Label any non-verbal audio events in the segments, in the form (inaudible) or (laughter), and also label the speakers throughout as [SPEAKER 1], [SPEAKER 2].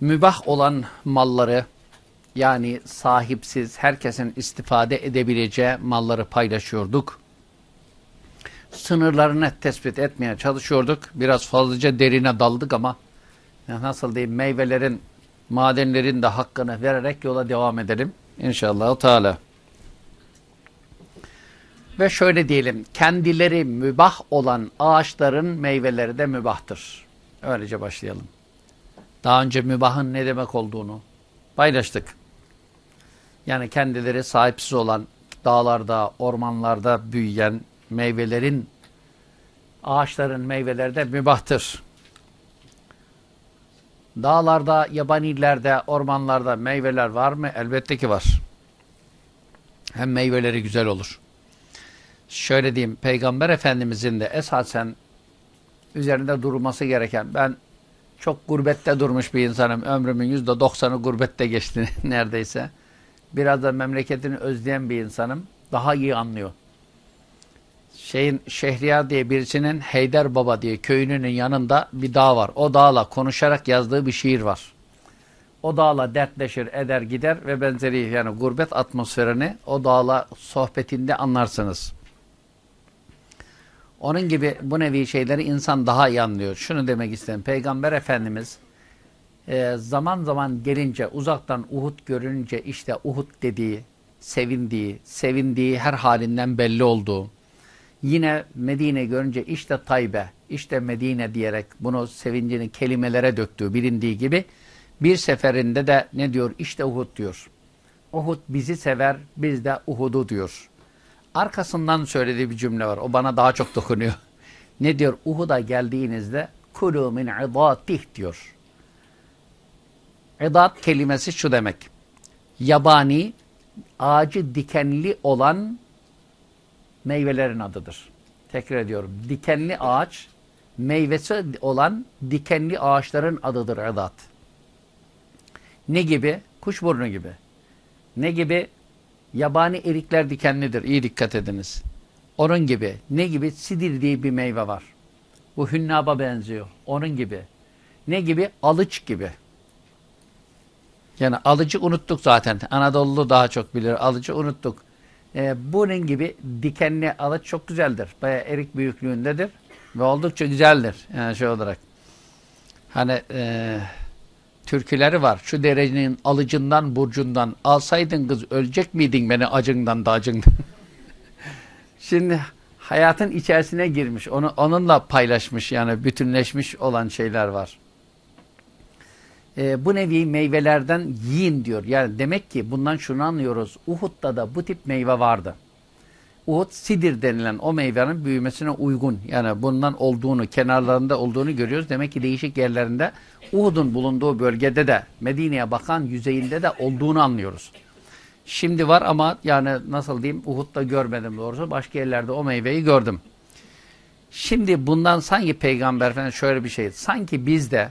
[SPEAKER 1] mübah olan malları yani sahipsiz herkesin istifade edebileceği malları paylaşıyorduk. Sınırlarını tespit etmeye çalışıyorduk. Biraz fazlaca derine daldık ama nasıl diyeyim meyvelerin, madenlerin de hakkını vererek yola devam edelim. İnşallah Teala. Ve şöyle diyelim, kendileri mübah olan ağaçların meyveleri de mübahtır. Öylece başlayalım. Daha önce mübahın ne demek olduğunu paylaştık. Yani kendileri sahipsiz olan dağlarda, ormanlarda büyüyen meyvelerin, ağaçların meyveleri de mübahtır. Dağlarda, yabanillerde, ormanlarda meyveler var mı? Elbette ki var. Hem meyveleri güzel olur. Şöyle diyeyim, Peygamber Efendimizin de esasen üzerinde durulması gereken, ben çok gurbette durmuş bir insanım. Ömrümün yüzde doksanı gurbette geçti (laughs) neredeyse. Biraz da memleketini özleyen bir insanım. Daha iyi anlıyor. Şeyin Şehriyar diye birisinin Heyder Baba diye köyünün yanında bir dağ var. O dağla konuşarak yazdığı bir şiir var. O dağla dertleşir, eder, gider ve benzeri yani gurbet atmosferini o dağla sohbetinde anlarsınız. Onun gibi bu nevi şeyleri insan daha iyi anlıyor. Şunu demek istedim. Peygamber Efendimiz e, zaman zaman gelince uzaktan Uhud görünce işte Uhud dediği, sevindiği, sevindiği her halinden belli olduğu, yine Medine görünce işte Taybe, işte Medine diyerek bunu sevincini kelimelere döktüğü bilindiği gibi bir seferinde de ne diyor? İşte Uhud diyor. Uhud bizi sever, biz de Uhud'u diyor. Arkasından söylediği bir cümle var. O bana daha çok dokunuyor. (laughs) Ne diyor? Uhud'a geldiğinizde kulu min idatih diyor. İdat kelimesi şu demek. Yabani, ağacı dikenli olan meyvelerin adıdır. Tekrar ediyorum. Dikenli ağaç, meyvesi olan dikenli ağaçların adıdır idat. Ne gibi? Kuşburnu gibi. Ne gibi? Yabani erikler dikenlidir. İyi dikkat ediniz. Onun gibi. Ne gibi? Sidir diye bir meyve var. Bu hünnaba benziyor. Onun gibi. Ne gibi? Alıç gibi. Yani alıcı unuttuk zaten. Anadolu daha çok bilir. Alıcı unuttuk. Ee, bunun gibi dikenli alıç çok güzeldir. Baya erik büyüklüğündedir. Ve oldukça güzeldir. Yani şey olarak. Hani eee türküleri var. Şu derecenin alıcından burcundan alsaydın kız ölecek miydin beni acından da acından. (laughs) Şimdi hayatın içerisine girmiş. Onu onunla paylaşmış yani bütünleşmiş olan şeyler var. Ee, bu nevi meyvelerden yiyin diyor. Yani demek ki bundan şunu anlıyoruz. Uhud'da da bu tip meyve vardı. Uhud sidir denilen o meyvenin büyümesine uygun. Yani bundan olduğunu, kenarlarında olduğunu görüyoruz. Demek ki değişik yerlerinde Uhud'un bulunduğu bölgede de Medine'ye bakan yüzeyinde de olduğunu anlıyoruz. Şimdi var ama yani nasıl diyeyim Uhud'da görmedim doğrusu. Başka yerlerde o meyveyi gördüm. Şimdi bundan sanki peygamber falan şöyle bir şey. Sanki biz de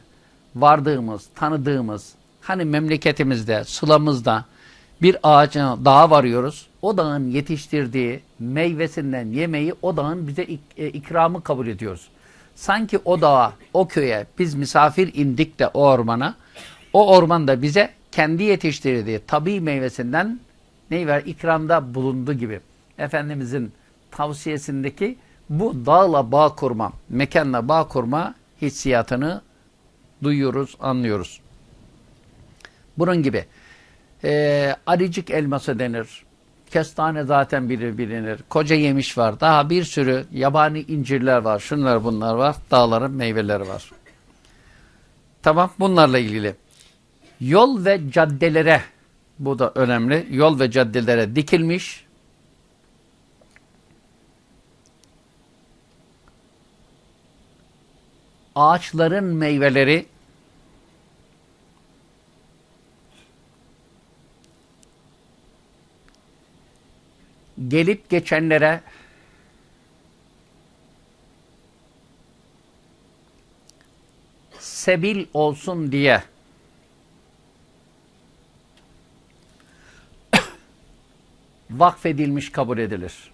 [SPEAKER 1] vardığımız, tanıdığımız hani memleketimizde, sılamızda bir ağacına dağa varıyoruz. O dağın yetiştirdiği meyvesinden yemeği o dağın bize ik e, ikramı kabul ediyoruz. Sanki o dağa, o köye biz misafir indik de o ormana, o orman da bize kendi yetiştirdiği tabi meyvesinden neyi ver, ikramda bulundu gibi. Efendimizin tavsiyesindeki bu dağla bağ kurma, mekanla bağ kurma hissiyatını duyuyoruz, anlıyoruz. Bunun gibi e, aricik elması denir. Kestane zaten bilir bilinir. Koca yemiş var. Daha bir sürü yabani incirler var. Şunlar bunlar var. Dağların meyveleri var. Tamam bunlarla ilgili. Yol ve caddelere bu da önemli. Yol ve caddelere dikilmiş ağaçların meyveleri gelip geçenlere sebil olsun diye (coughs) vakfedilmiş kabul edilir.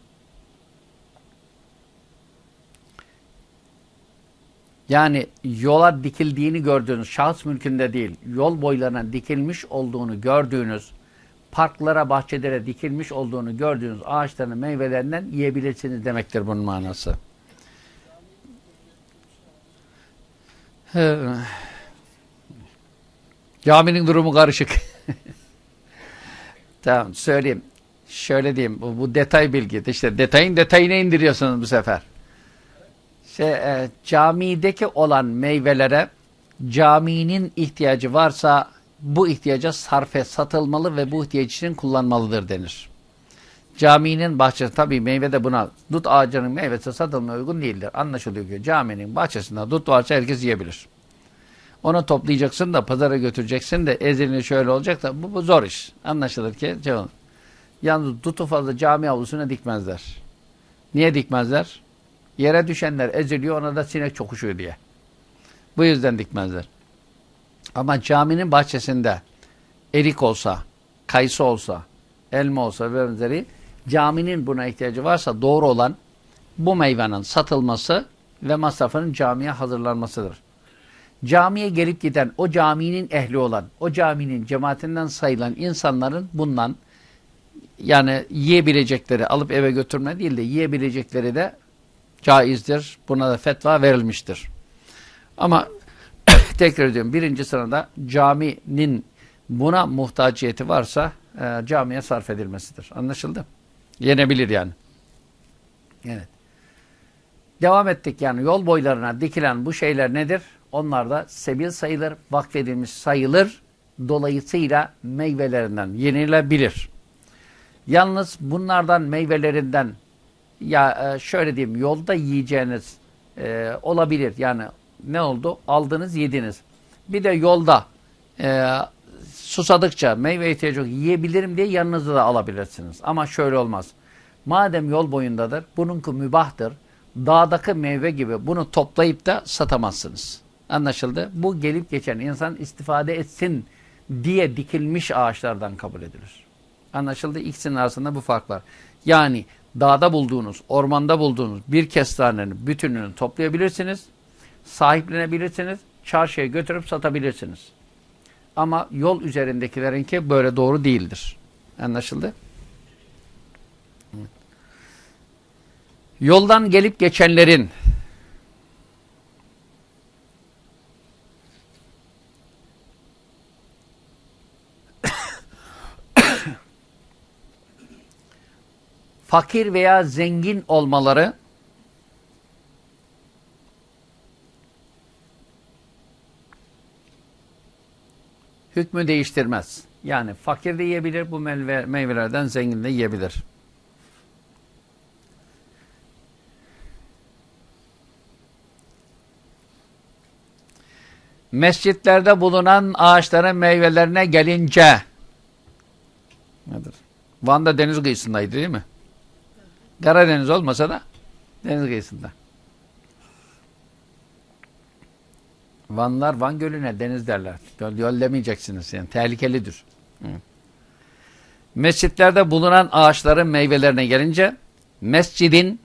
[SPEAKER 1] Yani yola dikildiğini gördüğünüz, şahıs mülkünde değil, yol boylarına dikilmiş olduğunu gördüğünüz, parklara, bahçelere dikilmiş olduğunu gördüğünüz ağaçların meyvelerinden yiyebilirsiniz demektir bunun manası. Caminin durumu karışık. (laughs) tamam söyleyeyim. Şöyle diyeyim. Bu, bu detay bilgi. İşte detayın detayına indiriyorsunuz bu sefer. Şey, e, camideki olan meyvelere caminin ihtiyacı varsa bu ihtiyaca sarfe satılmalı ve bu ihtiyaç için kullanmalıdır denir. Caminin bahçesi tabii meyve de buna dut ağacının meyvesi satılmaya uygun değildir. Anlaşılıyor ki caminin bahçesinde dut varsa herkes yiyebilir. Onu toplayacaksın da pazara götüreceksin de ezilini şöyle olacak da bu, bu zor iş. Anlaşılır ki. Canım. Yalnız dutu fazla cami avlusuna dikmezler. Niye dikmezler? Yere düşenler eziliyor ona da sinek çokuşuyor diye. Bu yüzden dikmezler. Ama caminin bahçesinde erik olsa, kayısı olsa, elma olsa ve benzeri caminin buna ihtiyacı varsa doğru olan bu meyvenin satılması ve masrafının camiye hazırlanmasıdır. Camiye gelip giden, o caminin ehli olan, o caminin cemaatinden sayılan insanların bundan yani yiyebilecekleri, alıp eve götürme değil de yiyebilecekleri de caizdir. Buna da fetva verilmiştir. Ama tekrar ediyorum birinci sırada caminin buna muhtaciyeti varsa e, camiye sarf edilmesidir. Anlaşıldı? Yenebilir yani. Evet. Devam ettik yani yol boylarına dikilen bu şeyler nedir? Onlar da sebil sayılır, vakfedilmiş sayılır. Dolayısıyla meyvelerinden yenilebilir. Yalnız bunlardan meyvelerinden ya e, şöyle diyeyim yolda yiyeceğiniz e, olabilir. Yani ne oldu? Aldınız yediniz. Bir de yolda e, susadıkça meyve ihtiyacı yok yiyebilirim diye yanınızda da alabilirsiniz. Ama şöyle olmaz. Madem yol boyundadır, bununki mübahtır. Dağdaki meyve gibi bunu toplayıp da satamazsınız. Anlaşıldı? Bu gelip geçen insan istifade etsin diye dikilmiş ağaçlardan kabul edilir. Anlaşıldı? İkisinin arasında bu fark var. Yani dağda bulduğunuz, ormanda bulduğunuz bir kestanenin bütününü toplayabilirsiniz, sahiplenebilirsiniz, çarşıya götürüp satabilirsiniz. Ama yol üzerindekilerinki böyle doğru değildir. Anlaşıldı? Yoldan gelip geçenlerin (coughs) fakir veya zengin olmaları hükmü değiştirmez. Yani fakir de yiyebilir bu meyve, meyvelerden, zengin de yiyebilir. Mescitlerde bulunan ağaçların meyvelerine gelince nedir? Van'da deniz kıyısındaydı değil mi? Karadeniz olmasa da deniz kıyısında. Vanlar Van Gölü'ne deniz derler. Göl, demeyeceksiniz yani. Tehlikelidir. Hı. Mescitlerde bulunan ağaçların meyvelerine gelince mescidin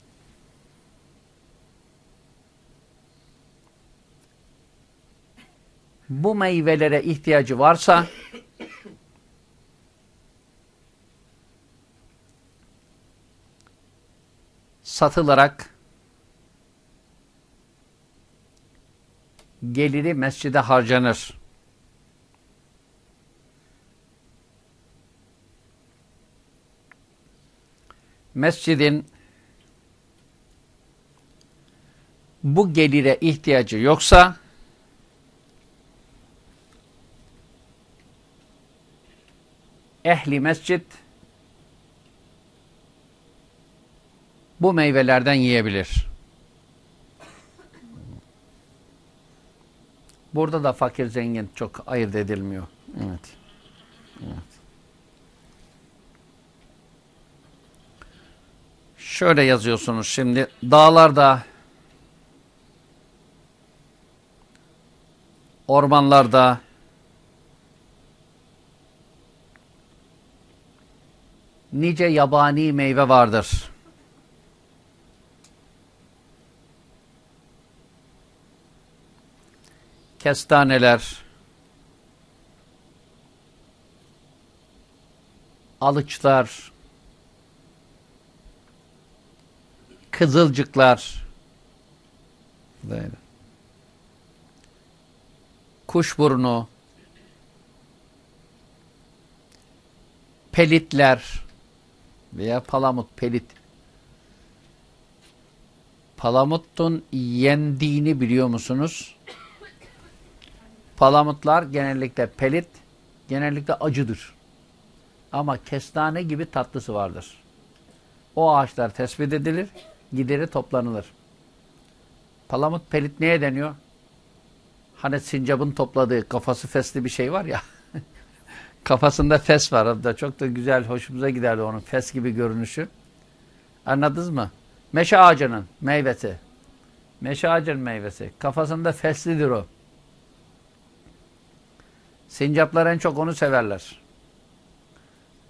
[SPEAKER 1] bu meyvelere ihtiyacı varsa satılarak geliri mescide harcanır. Mescidin bu gelire ihtiyacı yoksa ehli mescid bu meyvelerden yiyebilir. Burada da fakir zengin çok ayırt edilmiyor. Evet. Evet. Şöyle yazıyorsunuz şimdi. Dağlarda, ormanlarda, nice yabani meyve vardır. Kestaneler, alıçlar, kızılcıklar, kuşburnu, pelitler. Veya palamut pelit. Palamutun yendiğini biliyor musunuz? Palamutlar genellikle pelit, genellikle acıdır. Ama kestane gibi tatlısı vardır. O ağaçlar tespit edilir, gideri toplanılır. Palamut pelit neye deniyor? Hani sincapın topladığı kafası fesli bir şey var ya. (laughs) Kafasında fes var. Orada çok da güzel, hoşumuza giderdi onun fes gibi görünüşü. Anladınız mı? Meşe ağacının meyvesi. Meşe ağacının meyvesi. Kafasında feslidir o. Sincaplar en çok onu severler.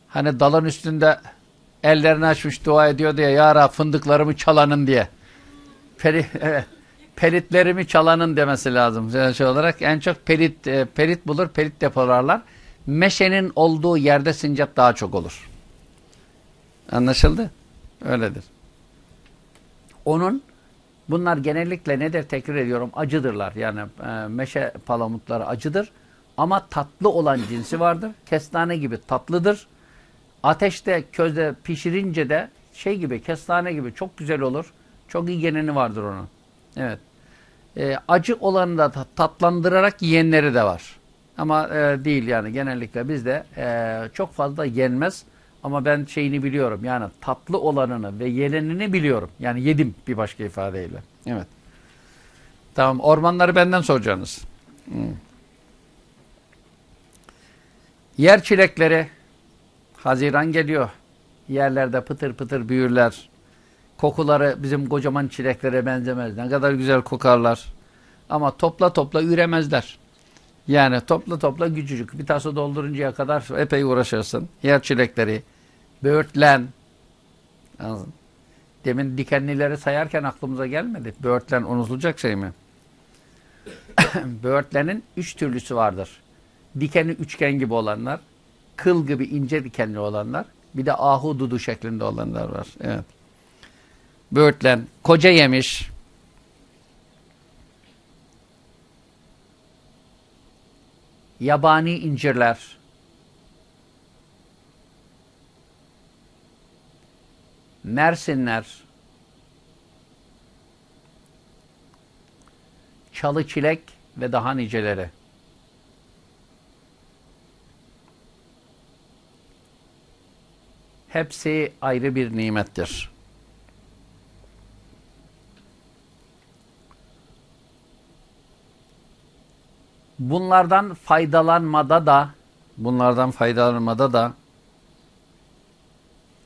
[SPEAKER 1] Hani dalın üstünde ellerini açmış dua ediyor diye ya Rab fındıklarımı çalanın diye. Peri, (laughs) pelitlerimi çalanın demesi lazım. Şey olarak en çok pelit, e, pelit bulur, pelit depolarlar. Meşenin olduğu yerde sincap daha çok olur. Anlaşıldı? Öyledir. Onun bunlar genellikle nedir tekrar ediyorum acıdırlar. Yani e, meşe palamutları acıdır. Ama tatlı olan cinsi vardır. Kestane gibi tatlıdır. Ateşte közde pişirince de şey gibi kestane gibi çok güzel olur. Çok iyi geneni vardır onun. Evet. E, acı olanı da tatlandırarak yiyenleri de var. Ama e, değil yani genellikle bizde e, çok fazla yenmez. Ama ben şeyini biliyorum yani tatlı olanını ve yenenini biliyorum. Yani yedim bir başka ifadeyle. Evet. Tamam ormanları benden soracaksınız. Hmm. Yer çilekleri Haziran geliyor. Yerlerde pıtır pıtır büyürler. Kokuları bizim kocaman çileklere benzemez. Ne kadar güzel kokarlar. Ama topla topla üremezler. Yani topla topla gücücük. Bir tası dolduruncaya kadar epey uğraşırsın. Yer çilekleri, böğürtlen. Demin dikenlileri sayarken aklımıza gelmedi. Böğürtlen unutulacak şey mi? (coughs) Böğürtlenin üç türlüsü vardır. Dikeni üçgen gibi olanlar, kıl gibi ince dikenli olanlar, bir de ahududu şeklinde olanlar var. Evet. Böğürtlen, koca yemiş, yabani incirler, mersinler, çalı çilek ve daha niceleri. Hepsi ayrı bir nimettir. bunlardan faydalanmada da bunlardan faydalanmada da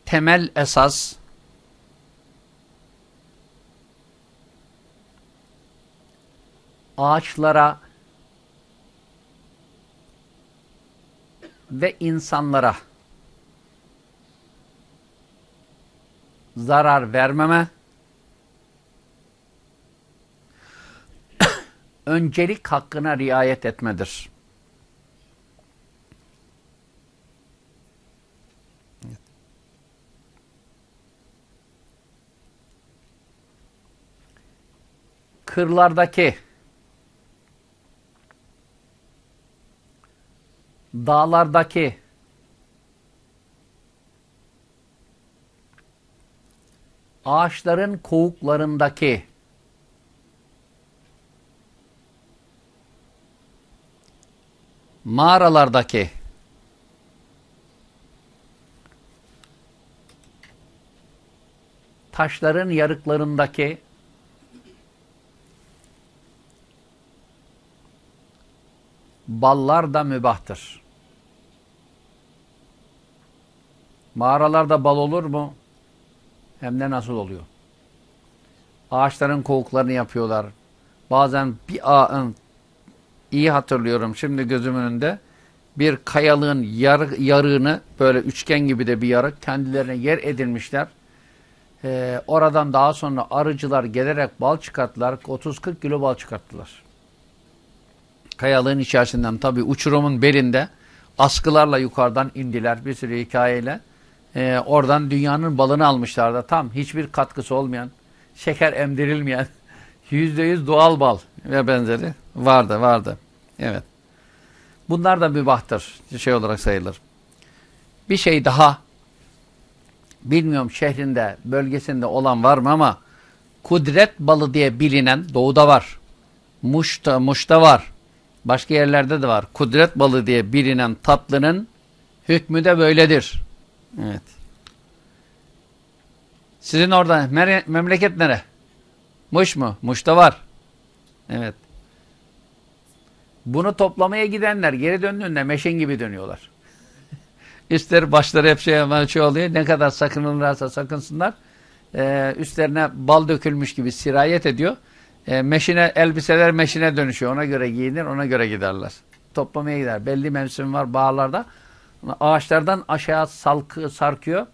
[SPEAKER 1] temel esas ağaçlara ve insanlara zarar vermeme (coughs) öncelik hakkına riayet etmedir. Kırlardaki dağlardaki ağaçların kovuklarındaki mağaralardaki taşların yarıklarındaki ballar da mübahtır. Mağaralarda bal olur mu? Hem de nasıl oluyor? Ağaçların kovuklarını yapıyorlar. Bazen bir ağın iyi hatırlıyorum şimdi gözümün önünde bir kayalığın yar, yarığını böyle üçgen gibi de bir yarık kendilerine yer edilmişler. Ee, oradan daha sonra arıcılar gelerek bal çıkarttılar. 30-40 kilo bal çıkarttılar. Kayalığın içerisinden tabi uçurumun belinde askılarla yukarıdan indiler bir sürü hikayeyle. Ee, oradan dünyanın balını almışlar da tam hiçbir katkısı olmayan, şeker emdirilmeyen, (laughs) yüzde yüz doğal bal ve benzeri vardı vardı. Evet. Bunlar da bir bahtır. Şey olarak sayılır. Bir şey daha bilmiyorum şehrinde, bölgesinde olan var mı ama kudret balı diye bilinen doğuda var. Muş'ta, Muş'ta var. Başka yerlerde de var. Kudret balı diye bilinen tatlının hükmü de böyledir. Evet. Sizin orada memleket nere? Muş mu? Muş'ta var. Evet. Bunu toplamaya gidenler geri döndüğünde meşin gibi dönüyorlar. (laughs) Üstleri başları hep şey şey oluyor. Ne kadar sakınırlarsa sakınsınlar. Ee, üstlerine bal dökülmüş gibi sirayet ediyor. Ee, meşine, elbiseler meşine dönüşüyor. Ona göre giyinir, ona göre giderler. Toplamaya gider. Belli mevsim var bağlarda. Ağaçlardan aşağı salkı, sarkıyor.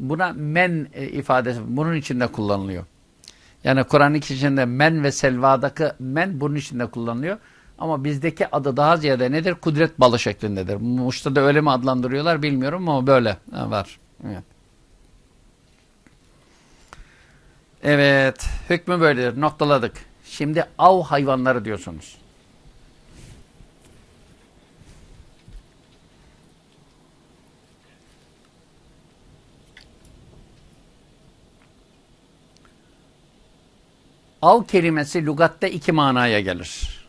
[SPEAKER 1] Buna men e, ifadesi bunun içinde kullanılıyor. Yani Kur'an-ı içinde men ve selvadaki men bunun içinde kullanılıyor. Ama bizdeki adı daha ziyade nedir? Kudret balı şeklindedir. Muş'ta da öyle mi adlandırıyorlar bilmiyorum ama böyle var. Evet. Evet. Hükmü böyledir. Noktaladık. Şimdi av hayvanları diyorsunuz. Av kelimesi lügatte iki manaya gelir.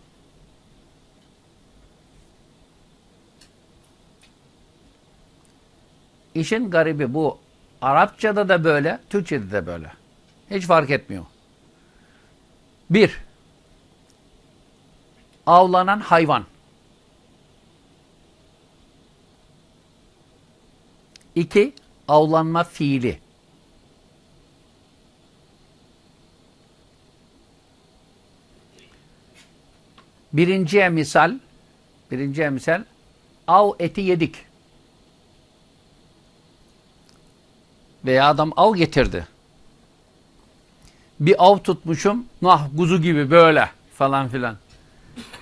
[SPEAKER 1] İşin garibi bu. Arapçada da böyle, Türkçede de böyle. Hiç fark etmiyor. Bir, avlanan hayvan. İki, avlanma fiili. Birinciye misal, birinciye misal, av eti yedik. Veya adam av getirdi. Bir av tutmuşum, nah kuzu gibi böyle falan filan.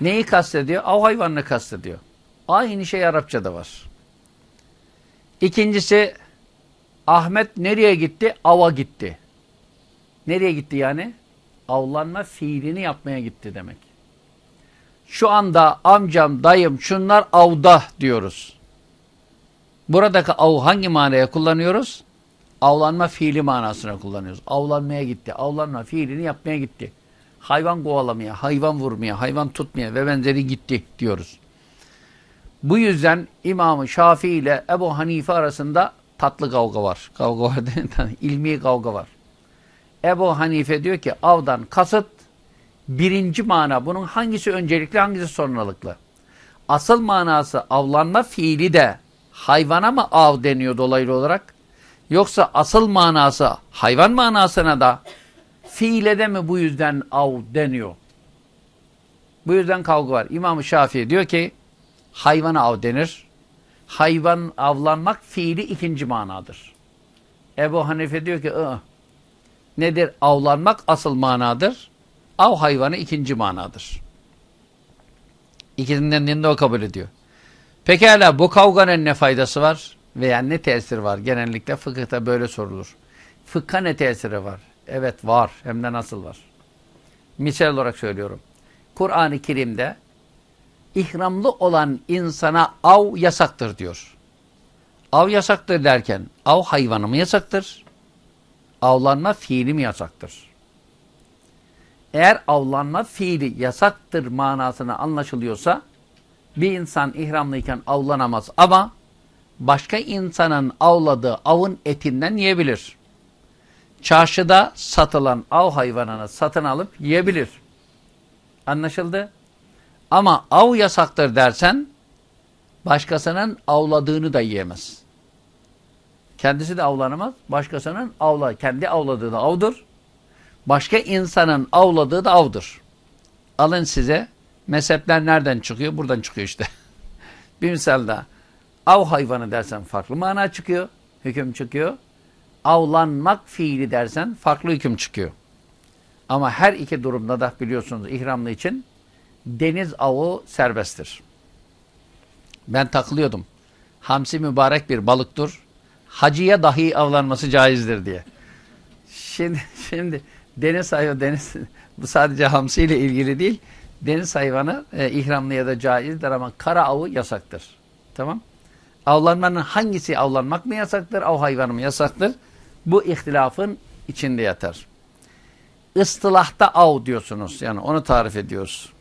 [SPEAKER 1] Neyi kastediyor? Av hayvanını kastediyor. Aynı şey Arapçada var. İkincisi Ahmet nereye gitti? Ava gitti. Nereye gitti yani? Avlanma fiilini yapmaya gitti demek. Şu anda amcam, dayım, şunlar avda diyoruz. Buradaki av hangi manaya kullanıyoruz? Avlanma fiili manasına kullanıyoruz. Avlanmaya gitti. Avlanma fiilini yapmaya gitti. Hayvan kovalamaya, hayvan vurmaya, hayvan tutmaya ve benzeri gitti diyoruz. Bu yüzden İmam-ı Şafii ile Ebu Hanife arasında tatlı kavga var. Kavga var (laughs) ilmi kavga var. Ebu Hanife diyor ki avdan kasıt birinci mana. Bunun hangisi öncelikli hangisi sonralıklı? Asıl manası avlanma fiili de hayvana mı av deniyor dolaylı olarak? Yoksa asıl manası hayvan manasına da fiile de mi bu yüzden av deniyor? Bu yüzden kavga var. İmam-ı Şafii diyor ki hayvana av denir. Hayvan avlanmak fiili ikinci manadır. Ebu Hanife diyor ki nedir? Avlanmak asıl manadır. Av hayvanı ikinci manadır. İkisinden de o kabul ediyor. Pekala bu kavganın ne faydası var? Veya ne tesir var? Genellikle fıkıhta böyle sorulur. Fıkha ne tesiri var? Evet var. Hem de nasıl var? Misal olarak söylüyorum. Kur'an-ı Kerim'de ihramlı olan insana av yasaktır diyor. Av yasaktır derken av hayvanı mı yasaktır? Avlanma fiili mi yasaktır? Eğer avlanma fiili yasaktır manasına anlaşılıyorsa bir insan ihramlıyken avlanamaz ama başka insanın avladığı avın etinden yiyebilir. Çarşıda satılan av hayvanını satın alıp yiyebilir. Anlaşıldı? Ama av yasaktır dersen başkasının avladığını da yiyemez. Kendisi de avlanamaz. Başkasının avla, kendi avladığı da avdır. Başka insanın avladığı da avdır. Alın size mezhepler nereden çıkıyor? Buradan çıkıyor işte. (laughs) Bir misal daha. Av hayvanı dersen farklı mana çıkıyor. Hüküm çıkıyor. Avlanmak fiili dersen farklı hüküm çıkıyor. Ama her iki durumda da biliyorsunuz ihramlı için deniz avı serbesttir. Ben takılıyordum. Hamsi mübarek bir balıktır. Hacıya dahi avlanması caizdir diye. Şimdi (laughs) şimdi deniz hayvanı deniz (laughs) bu sadece hamsi ile ilgili değil. Deniz hayvanı e, ihramlı ya da caizdir ama kara avı yasaktır. Tamam? Avlanmanın hangisi avlanmak mı yasaktır, av hayvanı mı yasaktır? Bu ihtilafın içinde yatar. Istılahta av diyorsunuz. Yani onu tarif ediyoruz.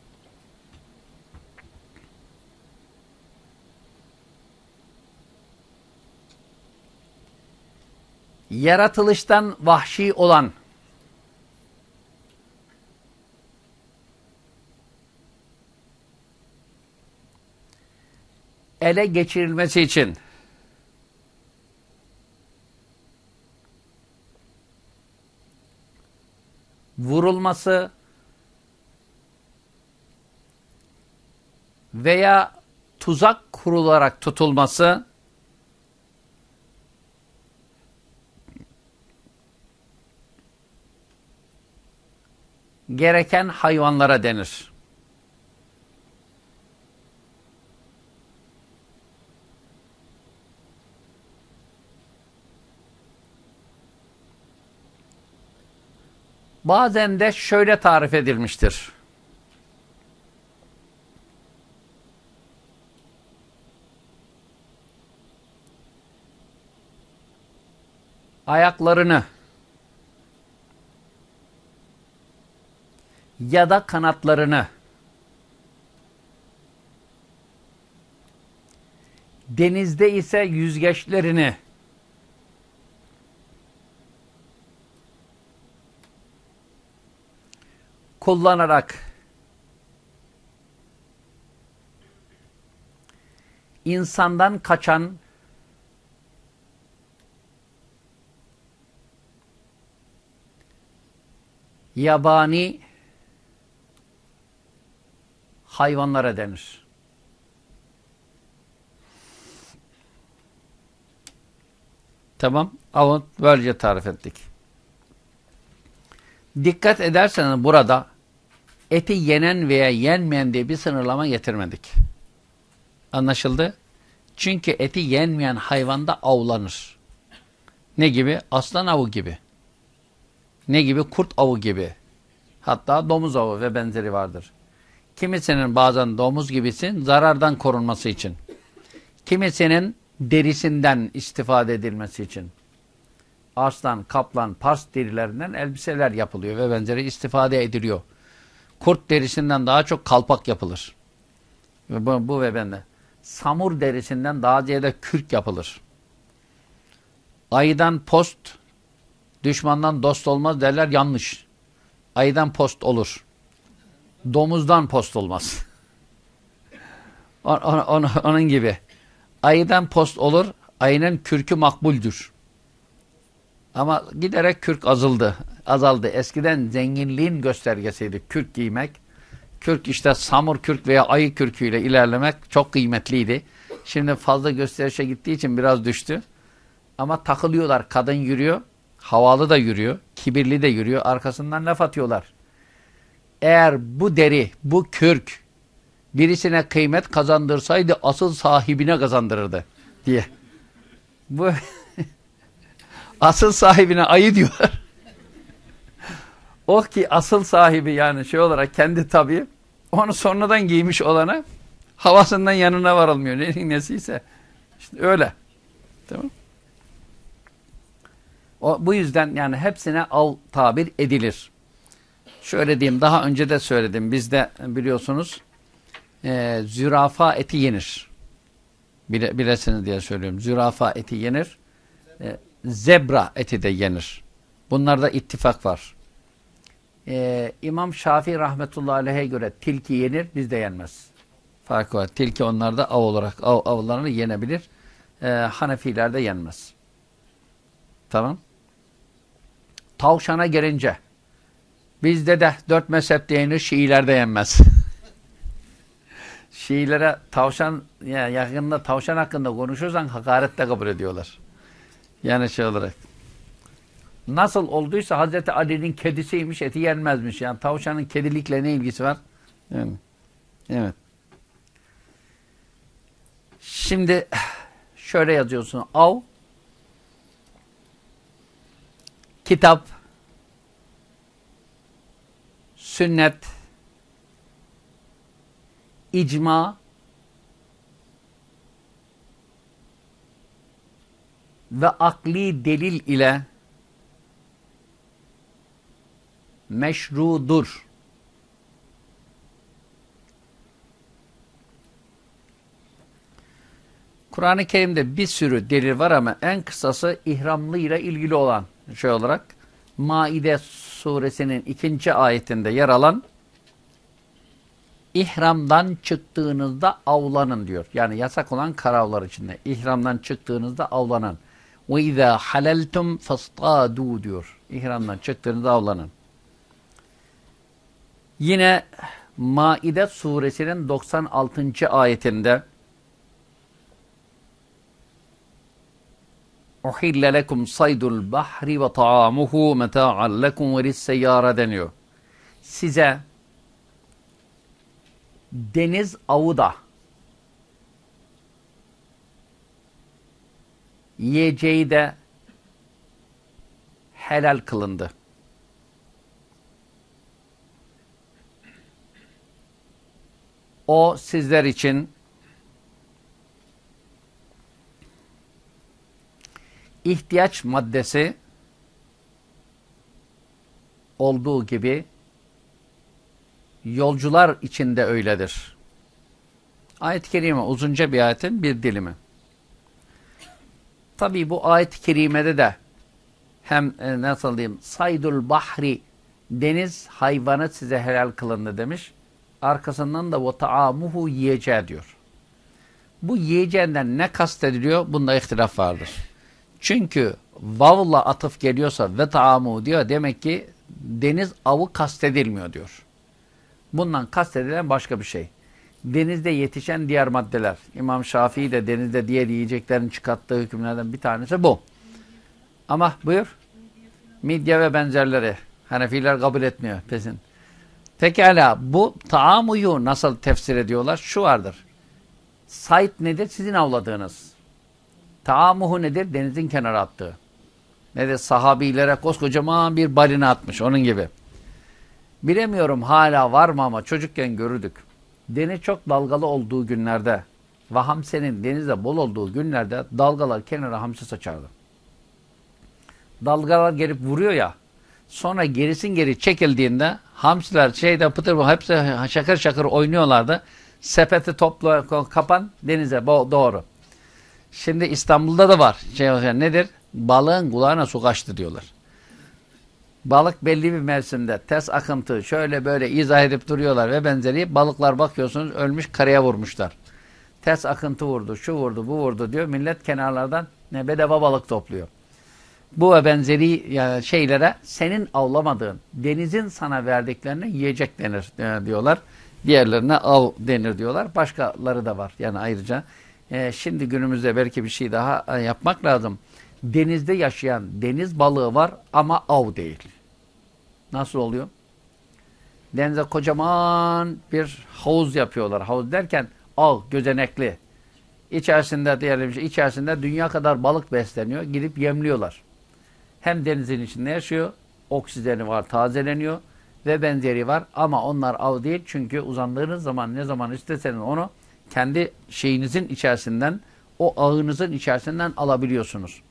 [SPEAKER 1] Yaratılıştan vahşi olan ele geçirilmesi için vurulması veya tuzak kurularak tutulması gereken hayvanlara denir. Bazen de şöyle tarif edilmiştir. Ayaklarını ya da kanatlarını denizde ise yüzgeçlerini kullanarak insandan kaçan yabani hayvanlara denir. Tamam. Avı böylece tarif ettik. Dikkat ederseniz burada eti yenen veya yenmeyen diye bir sınırlama getirmedik. Anlaşıldı? Çünkü eti yenmeyen hayvanda avlanır. Ne gibi? Aslan avı gibi. Ne gibi? Kurt avı gibi. Hatta domuz avı ve benzeri vardır. Kimisinin bazen domuz gibisin zarardan korunması için. Kimisinin derisinden istifade edilmesi için. Aslan, kaplan, pars derilerinden elbiseler yapılıyor ve benzeri istifade ediliyor. Kurt derisinden daha çok kalpak yapılır. Bu, bu ve bende. Samur derisinden daha ziyade kürk yapılır. Aydan post, düşmandan dost olmaz derler yanlış. Aydan post olur. Domuzdan post olmaz. On, on, on, onun gibi. Aydan post olur, ayının kürkü makbuldür. Ama giderek kürk azaldı. Azaldı. Eskiden zenginliğin göstergesiydi kürk giymek. Kürk işte samur kürk veya ayı kürküyle ilerlemek çok kıymetliydi. Şimdi fazla gösterişe gittiği için biraz düştü. Ama takılıyorlar. Kadın yürüyor. Havalı da yürüyor. Kibirli de yürüyor. Arkasından laf atıyorlar. Eğer bu deri, bu kürk birisine kıymet kazandırsaydı asıl sahibine kazandırırdı diye. Bu (laughs) asıl sahibine ayı diyorlar. O ki asıl sahibi yani şey olarak kendi tabii onu sonradan giymiş olana havasından yanına varılmıyor. Neyin nesiyse. İşte öyle. Tamam o, bu yüzden yani hepsine av tabir edilir. Şöyle diyeyim daha önce de söyledim. Bizde biliyorsunuz e, zürafa eti yenir. Bile, bilesiniz diye söylüyorum. Zürafa eti yenir. E, zebra eti de yenir. Bunlarda ittifak var. E, İmam Şafii rahmetullahi aleyhe göre tilki yenir, bizde yenmez. Farkı var. Tilki onlarda av olarak av, avlarını yenebilir. E, Hanefilerde yenmez. Tamam. Tavşana gelince bizde de dört mezhepte yenir, Şiilerde yenmez. (laughs) Şiilere tavşan yani yakında tavşan hakkında konuşursan hakarette kabul ediyorlar. Yani şey olarak. Nasıl olduysa Hazreti Ali'nin kedisiymiş eti yenmezmiş. Yani tavşanın kedilikle ne ilgisi var? Yani Evet. Şimdi şöyle yazıyorsun. Av kitap sünnet icma ve akli delil ile meşrudur. Kur'an-ı Kerim'de bir sürü delil var ama en kısası ihramlı ile ilgili olan şey olarak Maide suresinin ikinci ayetinde yer alan ihramdan çıktığınızda avlanın diyor. Yani yasak olan karavlar içinde. İhramdan çıktığınızda avlanın. İzâ haleltum fastâdû diyor. İhramdan çıktığınızda avlanın. Yine Maide suresinin 96. ayetinde Uhille lekum saydul bahri ve ta'amuhu meta'an lekum ve lisseyyâre deniyor. Size deniz avı da yiyeceği de helal kılındı. O sizler için ihtiyaç maddesi olduğu gibi yolcular için de öyledir. Ayet-i kerime uzunca bir ayetin bir dilimi. Tabi bu ayet-i kerimede de hem e, nasıl diyeyim saydul bahri deniz hayvanı size helal kılındı demiş. Arkasından da ve taamuhu diyor. Bu yiyeceğinden ne kastediliyor? Bunda ihtilaf vardır. Çünkü vavla atıf geliyorsa ve diyor demek ki deniz avı kastedilmiyor diyor. Bundan kastedilen başka bir şey. Denizde yetişen diğer maddeler. İmam Şafii de denizde diğer yiyeceklerin çıkarttığı hükümlerden bir tanesi bu. Ama buyur. Midye ve benzerleri. Hanefiler kabul etmiyor. Pesin. Pekala bu taamuyu nasıl tefsir ediyorlar? Şu vardır. Sayt nedir? Sizin avladığınız. Taamuhu nedir? Denizin kenara attığı. Nedir? Sahabilere koskocaman bir balina atmış. Onun gibi. Bilemiyorum hala var mı ama çocukken görürdük. Deniz çok dalgalı olduğu günlerde ve hamsenin denizde bol olduğu günlerde dalgalar kenara hamsi saçardı. Dalgalar gelip vuruyor ya sonra gerisin geri çekildiğinde hamsiler şeyde pıtır hepsi şakır şakır oynuyorlardı. Sepeti topla kapan denize doğru. Şimdi İstanbul'da da var. Şey nedir? Balığın kulağına su kaçtı diyorlar. Balık belli bir mevsimde ters akıntı şöyle böyle izah edip duruyorlar ve benzeri balıklar bakıyorsunuz ölmüş karaya vurmuşlar. Ters akıntı vurdu, şu vurdu, bu vurdu diyor. Millet kenarlardan ne bedava balık topluyor. Bu ve benzeri şeylere senin avlamadığın, denizin sana verdiklerini yiyecek denir e, diyorlar. Diğerlerine av denir diyorlar. Başkaları da var yani ayrıca. E, şimdi günümüzde belki bir şey daha e, yapmak lazım denizde yaşayan deniz balığı var ama av değil. Nasıl oluyor? Denize kocaman bir havuz yapıyorlar. Havuz derken av, gözenekli. İçerisinde diyelim içerisinde dünya kadar balık besleniyor. Gidip yemliyorlar. Hem denizin içinde yaşıyor, oksijeni var, tazeleniyor ve benzeri var. Ama onlar av değil çünkü uzandığınız zaman ne zaman isteseniz onu kendi şeyinizin içerisinden, o ağınızın içerisinden alabiliyorsunuz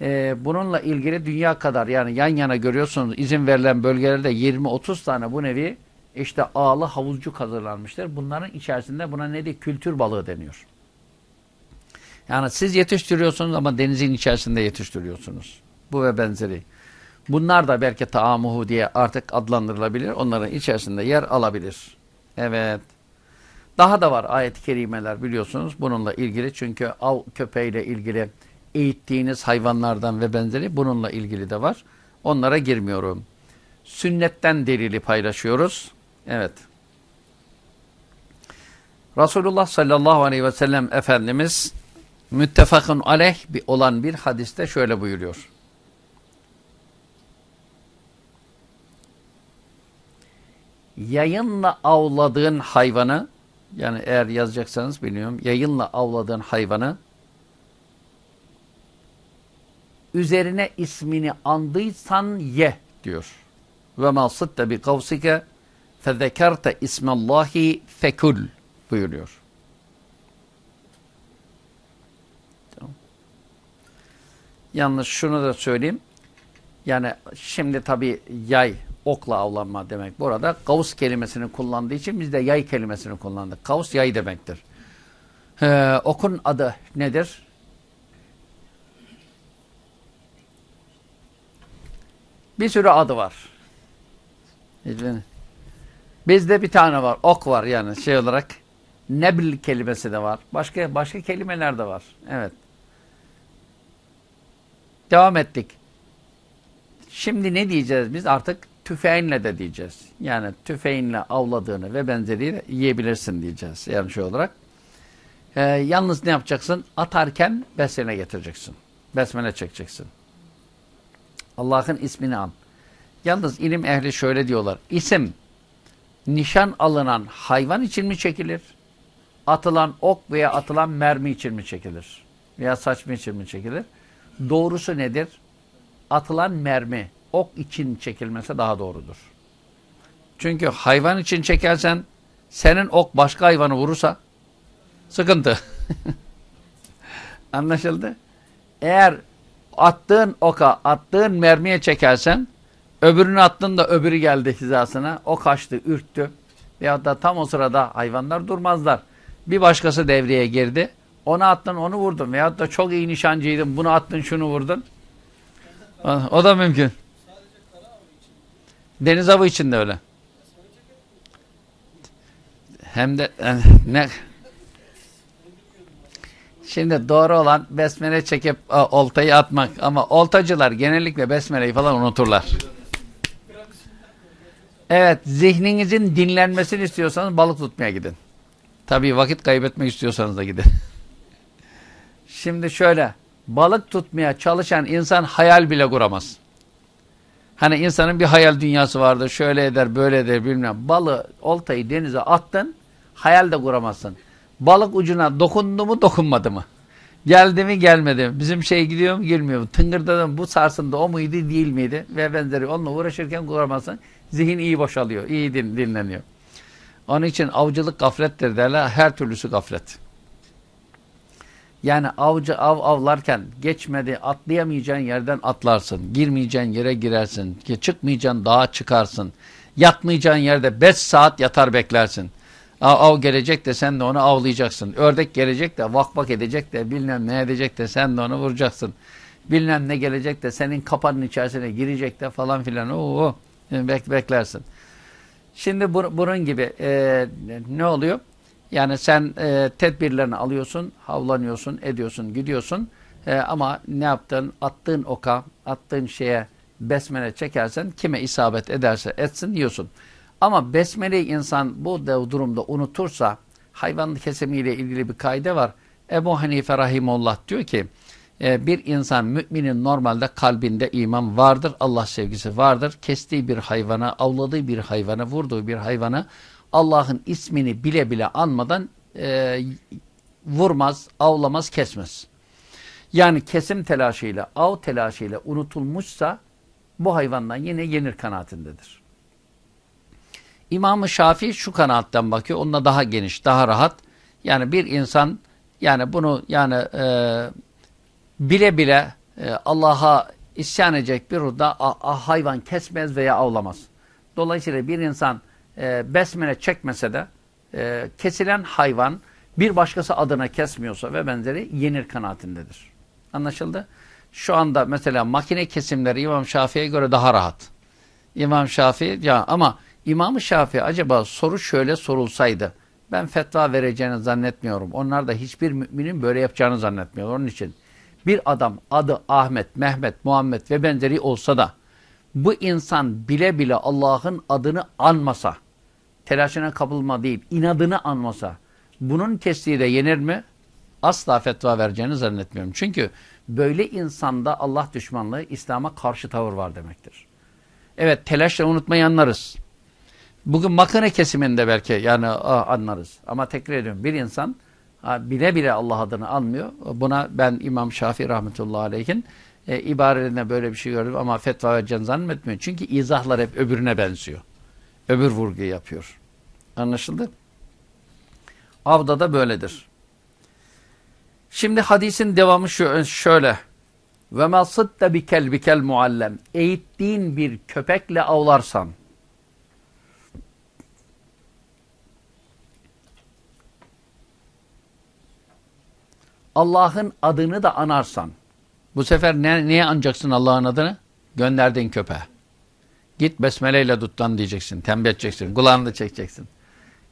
[SPEAKER 1] e, bununla ilgili dünya kadar yani yan yana görüyorsunuz izin verilen bölgelerde 20-30 tane bu nevi işte ağlı havuzcuk hazırlanmıştır. Bunların içerisinde buna ne diye kültür balığı deniyor. Yani siz yetiştiriyorsunuz ama denizin içerisinde yetiştiriyorsunuz. Bu ve benzeri. Bunlar da belki taamuhu diye artık adlandırılabilir. Onların içerisinde yer alabilir. Evet. Daha da var ayet-i kerimeler biliyorsunuz bununla ilgili. Çünkü av köpeğiyle ilgili eğittiğiniz hayvanlardan ve benzeri bununla ilgili de var. Onlara girmiyorum. Sünnetten delili paylaşıyoruz. Evet. Resulullah sallallahu aleyhi ve sellem Efendimiz müttefakın aleyh olan bir hadiste şöyle buyuruyor. Yayınla avladığın hayvanı yani eğer yazacaksanız biliyorum yayınla avladığın hayvanı üzerine ismini andıysan ye diyor. Ve ma sıdde bi kavsike fezekerte ismallahi fekul buyuruyor. Yalnız şunu da söyleyeyim. Yani şimdi tabi yay, okla avlanma demek. Burada kavus kelimesini kullandığı için biz de yay kelimesini kullandık. Kavus yay demektir. Ee, okun adı nedir? Bir sürü adı var. Bizde bir tane var. Ok var yani şey olarak. Nebil kelimesi de var. Başka başka kelimeler de var. Evet. Devam ettik. Şimdi ne diyeceğiz biz? Artık tüfeğinle de diyeceğiz. Yani tüfeğinle avladığını ve benzeriyle yiyebilirsin diyeceğiz. Yani şey olarak. Ee, yalnız ne yapacaksın? Atarken besmele getireceksin. Besmele çekeceksin. Allah'ın ismini an. Yalnız ilim ehli şöyle diyorlar. İsim nişan alınan hayvan için mi çekilir? Atılan ok veya atılan mermi için mi çekilir? Veya saçma için mi çekilir? Doğrusu nedir? Atılan mermi ok için çekilmesi daha doğrudur. Çünkü hayvan için çekersen senin ok başka hayvanı vurursa sıkıntı. (laughs) Anlaşıldı? Eğer attığın oka, attığın mermiye çekersen öbürünü attın da öbürü geldi hizasına. O kaçtı, ürktü. Veyahut da tam o sırada hayvanlar durmazlar. Bir başkası devreye girdi. Onu attın, onu vurdun. Veyahut da çok iyi nişancıydın, bunu attın, şunu vurdun. O da mümkün. Deniz avı için de öyle. Hem de ne Şimdi doğru olan besmele çekip oltayı atmak ama oltacılar genellikle besmeleyi falan unuturlar. Evet, zihninizin dinlenmesini istiyorsanız balık tutmaya gidin. Tabii vakit kaybetmek istiyorsanız da gidin. Şimdi şöyle, balık tutmaya çalışan insan hayal bile kuramaz. Hani insanın bir hayal dünyası vardır, şöyle eder, böyle eder bilmem. Balığı, oltayı denize attın, hayal de kuramazsın. Balık ucuna dokundu mu dokunmadı mı? Geldi mi gelmedi mi? Bizim şey gidiyor mu girmiyor mu? Tıngırdadı mı? Bu sarsında o muydu değil miydi? Ve benzeri onunla uğraşırken kuramazsın. Zihin iyi boşalıyor. iyi din, dinleniyor. Onun için avcılık gaflettir derler. Her türlüsü gaflet. Yani avcı av avlarken geçmedi atlayamayacağın yerden atlarsın. Girmeyeceğin yere girersin. Çıkmayacağın dağa çıkarsın. Yatmayacağın yerde 5 saat yatar beklersin. Av, av gelecek de sen de onu avlayacaksın. Ördek gelecek de vak vak edecek de bilmem ne edecek de sen de onu vuracaksın. Bilmem ne gelecek de senin kapanın içerisine girecek de falan filan. Oo, bek, beklersin. Şimdi bu, bunun gibi e, ne oluyor? Yani sen e, tedbirlerini alıyorsun, havlanıyorsun, ediyorsun, gidiyorsun. E, ama ne yaptın? Attığın oka, attığın şeye besmele çekersen kime isabet ederse etsin yiyorsun. Ama besmele insan bu durumda unutursa hayvan kesimiyle ilgili bir kaide var. Ebu Hanife Rahimullah diyor ki e, bir insan müminin normalde kalbinde iman vardır. Allah sevgisi vardır. Kestiği bir hayvana, avladığı bir hayvana, vurduğu bir hayvana Allah'ın ismini bile bile anmadan e, vurmaz, avlamaz, kesmez. Yani kesim telaşıyla, av telaşıyla unutulmuşsa bu hayvandan yine yenir kanaatindedir. İmam-ı Şafii şu kanaatten bakıyor. Onunla daha geniş, daha rahat. Yani bir insan yani bunu yani e, bile bile e, Allah'a isyan edecek bir ruhda hayvan kesmez veya avlamaz. Dolayısıyla bir insan e, besmele çekmese de e, kesilen hayvan bir başkası adına kesmiyorsa ve benzeri yenir kanaatindedir. Anlaşıldı? Şu anda mesela makine kesimleri İmam Şafii'ye göre daha rahat. İmam Şafii ya ama İmam-ı Şafii acaba soru şöyle sorulsaydı ben fetva vereceğini zannetmiyorum. Onlar da hiçbir müminin böyle yapacağını zannetmiyor. Onun için bir adam adı Ahmet, Mehmet, Muhammed ve benzeri olsa da bu insan bile bile Allah'ın adını anmasa, telaşına kapılma deyip inadını anmasa, bunun kestiği de yenir mi? Asla fetva vereceğini zannetmiyorum. Çünkü böyle insanda Allah düşmanlığı İslam'a karşı tavır var demektir. Evet telaşla unutmayı anlarız. Bugün makine kesiminde belki yani anlarız. Ama tekrar ediyorum bir insan bile bile Allah adını almıyor. Buna ben İmam Şafii rahmetullahi aleyhin e, ibarelerinde böyle bir şey gördüm ama fetva vereceğini zannetmiyorum. Çünkü izahlar hep öbürüne benziyor. Öbür vurgu yapıyor. Anlaşıldı? Avda da böyledir. Şimdi hadisin devamı şu, şöyle. Ve ma sıdda bi kelbikel muallem. Eğittiğin bir köpekle avlarsan. Allah'ın adını da anarsan. Bu sefer ne, neye anacaksın Allah'ın adını? Gönderdiğin köpeğe. Git besmeleyle tuttan diyeceksin. Tembih edeceksin. Kulağını da çekeceksin.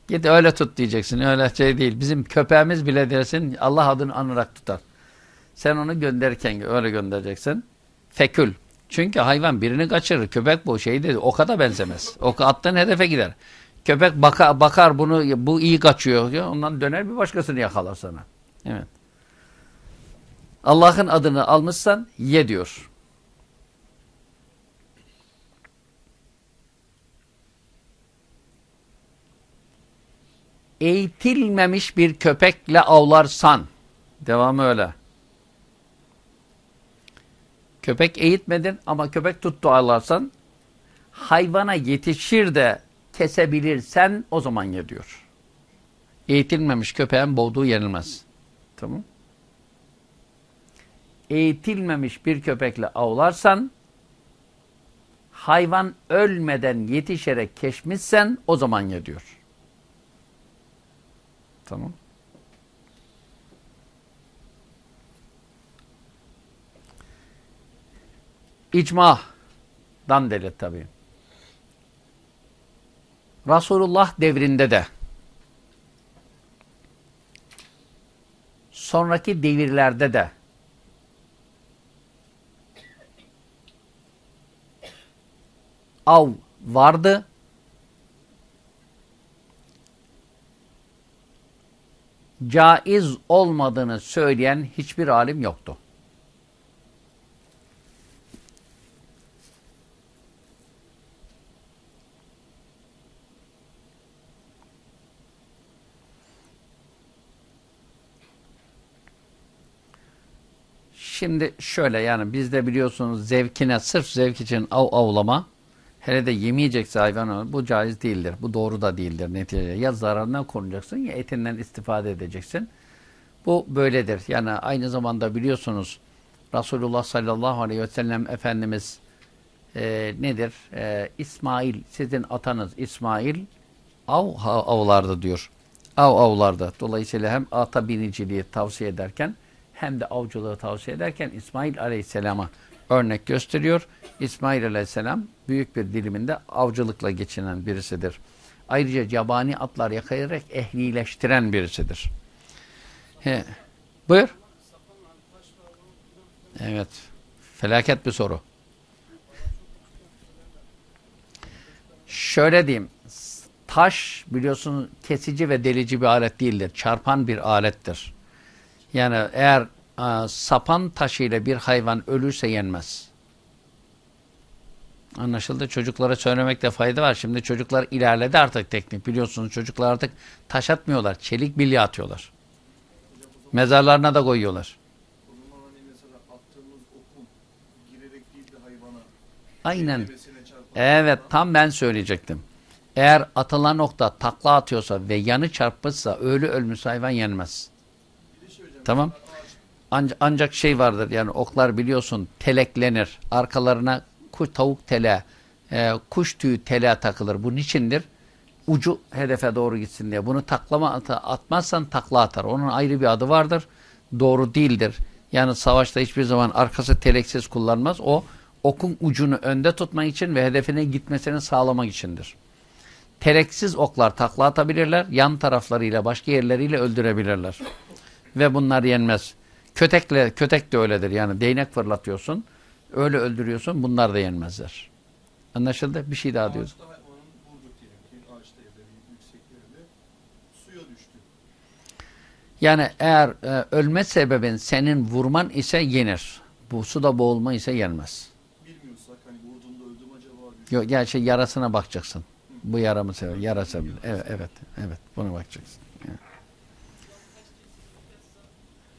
[SPEAKER 1] Git öyle tut diyeceksin. Öyle şey değil. Bizim köpeğimiz bile dersin Allah adını anarak tutar. Sen onu gönderirken öyle göndereceksin. Fekül. Çünkü hayvan birini kaçırır. Köpek bu şey değil. O kadar benzemez. O attığın hedefe gider. Köpek baka, bakar bunu bu iyi kaçıyor. Ondan döner bir başkasını yakalar sana. Evet. Allah'ın adını almışsan ye diyor. Eğitilmemiş bir köpekle avlarsan devamı öyle. Köpek eğitmedin ama köpek tuttu avlarsan hayvana yetişir de kesebilirsen o zaman ye diyor. Eğitilmemiş köpeğin boğduğu yenilmez. Tamam eğitilmemiş bir köpekle avlarsan, hayvan ölmeden yetişerek keşmişsen o zaman ye diyor. Tamam. İcma'dan delet tabi. Resulullah devrinde de sonraki devirlerde de av vardı. Caiz olmadığını söyleyen hiçbir alim yoktu. Şimdi şöyle yani bizde biliyorsunuz zevkine sırf zevk için av avlama Hele de yemeyecekse hayvan bu caiz değildir. Bu doğru da değildir neticede. Ya zararından korunacaksın ya etinden istifade edeceksin. Bu böyledir. Yani aynı zamanda biliyorsunuz Resulullah sallallahu aleyhi ve sellem Efendimiz e, nedir? E, İsmail, sizin atanız İsmail av avlardı diyor. Av avlarda. Dolayısıyla hem ata biniciliği tavsiye ederken hem de avcılığı tavsiye ederken İsmail aleyhisselama örnek gösteriyor. İsmail aleyhisselam büyük bir diliminde avcılıkla geçinen birisidir. Ayrıca yabani atlar yakayarak ehlileştiren birisidir. He. Buyur. Evet. Felaket bir soru. Şöyle diyeyim. Taş biliyorsunuz kesici ve delici bir alet değildir. Çarpan bir alettir. Yani eğer a, sapan taşıyla bir hayvan ölürse yenmez. Anlaşıldı. Çocuklara söylemekte fayda var. Şimdi çocuklar ilerledi artık teknik. Biliyorsunuz çocuklar artık taş atmıyorlar. Çelik bilye atıyorlar. Mezarlarına da koyuyorlar. Aynen. Evet tam ben söyleyecektim. Eğer atılan nokta takla atıyorsa ve yanı çarpmışsa ölü ölmüş hayvan yenmez. Tamam. Anca, ancak şey vardır yani oklar biliyorsun teleklenir. Arkalarına kuş, tavuk tele, e, kuş tüyü tele takılır. Bu niçindir? Ucu hedefe doğru gitsin diye. Bunu taklama atmazsan takla atar. Onun ayrı bir adı vardır. Doğru değildir. Yani savaşta hiçbir zaman arkası teleksiz kullanmaz. O okun ucunu önde tutmak için ve hedefine gitmesini sağlamak içindir. Tereksiz oklar takla atabilirler. Yan taraflarıyla başka yerleriyle öldürebilirler. Ve bunlar yenmez. Kötekle, kötek de öyledir. Yani değnek fırlatıyorsun. Öyle öldürüyorsun. Bunlar da yenmezler. Anlaşıldı? Bir şey daha diyoruz. Yani eğer e, ölme sebebin senin vurman ise yenir. Bu suda boğulma ise yenmez.
[SPEAKER 2] Bilmiyorsak hani vurduğumda öldüm acaba?
[SPEAKER 1] Yok gerçi yarasına bakacaksın. Hı. Bu yaramı sever. Yarasa bile. Evet, evet. Evet. Buna bakacaksın. Evet.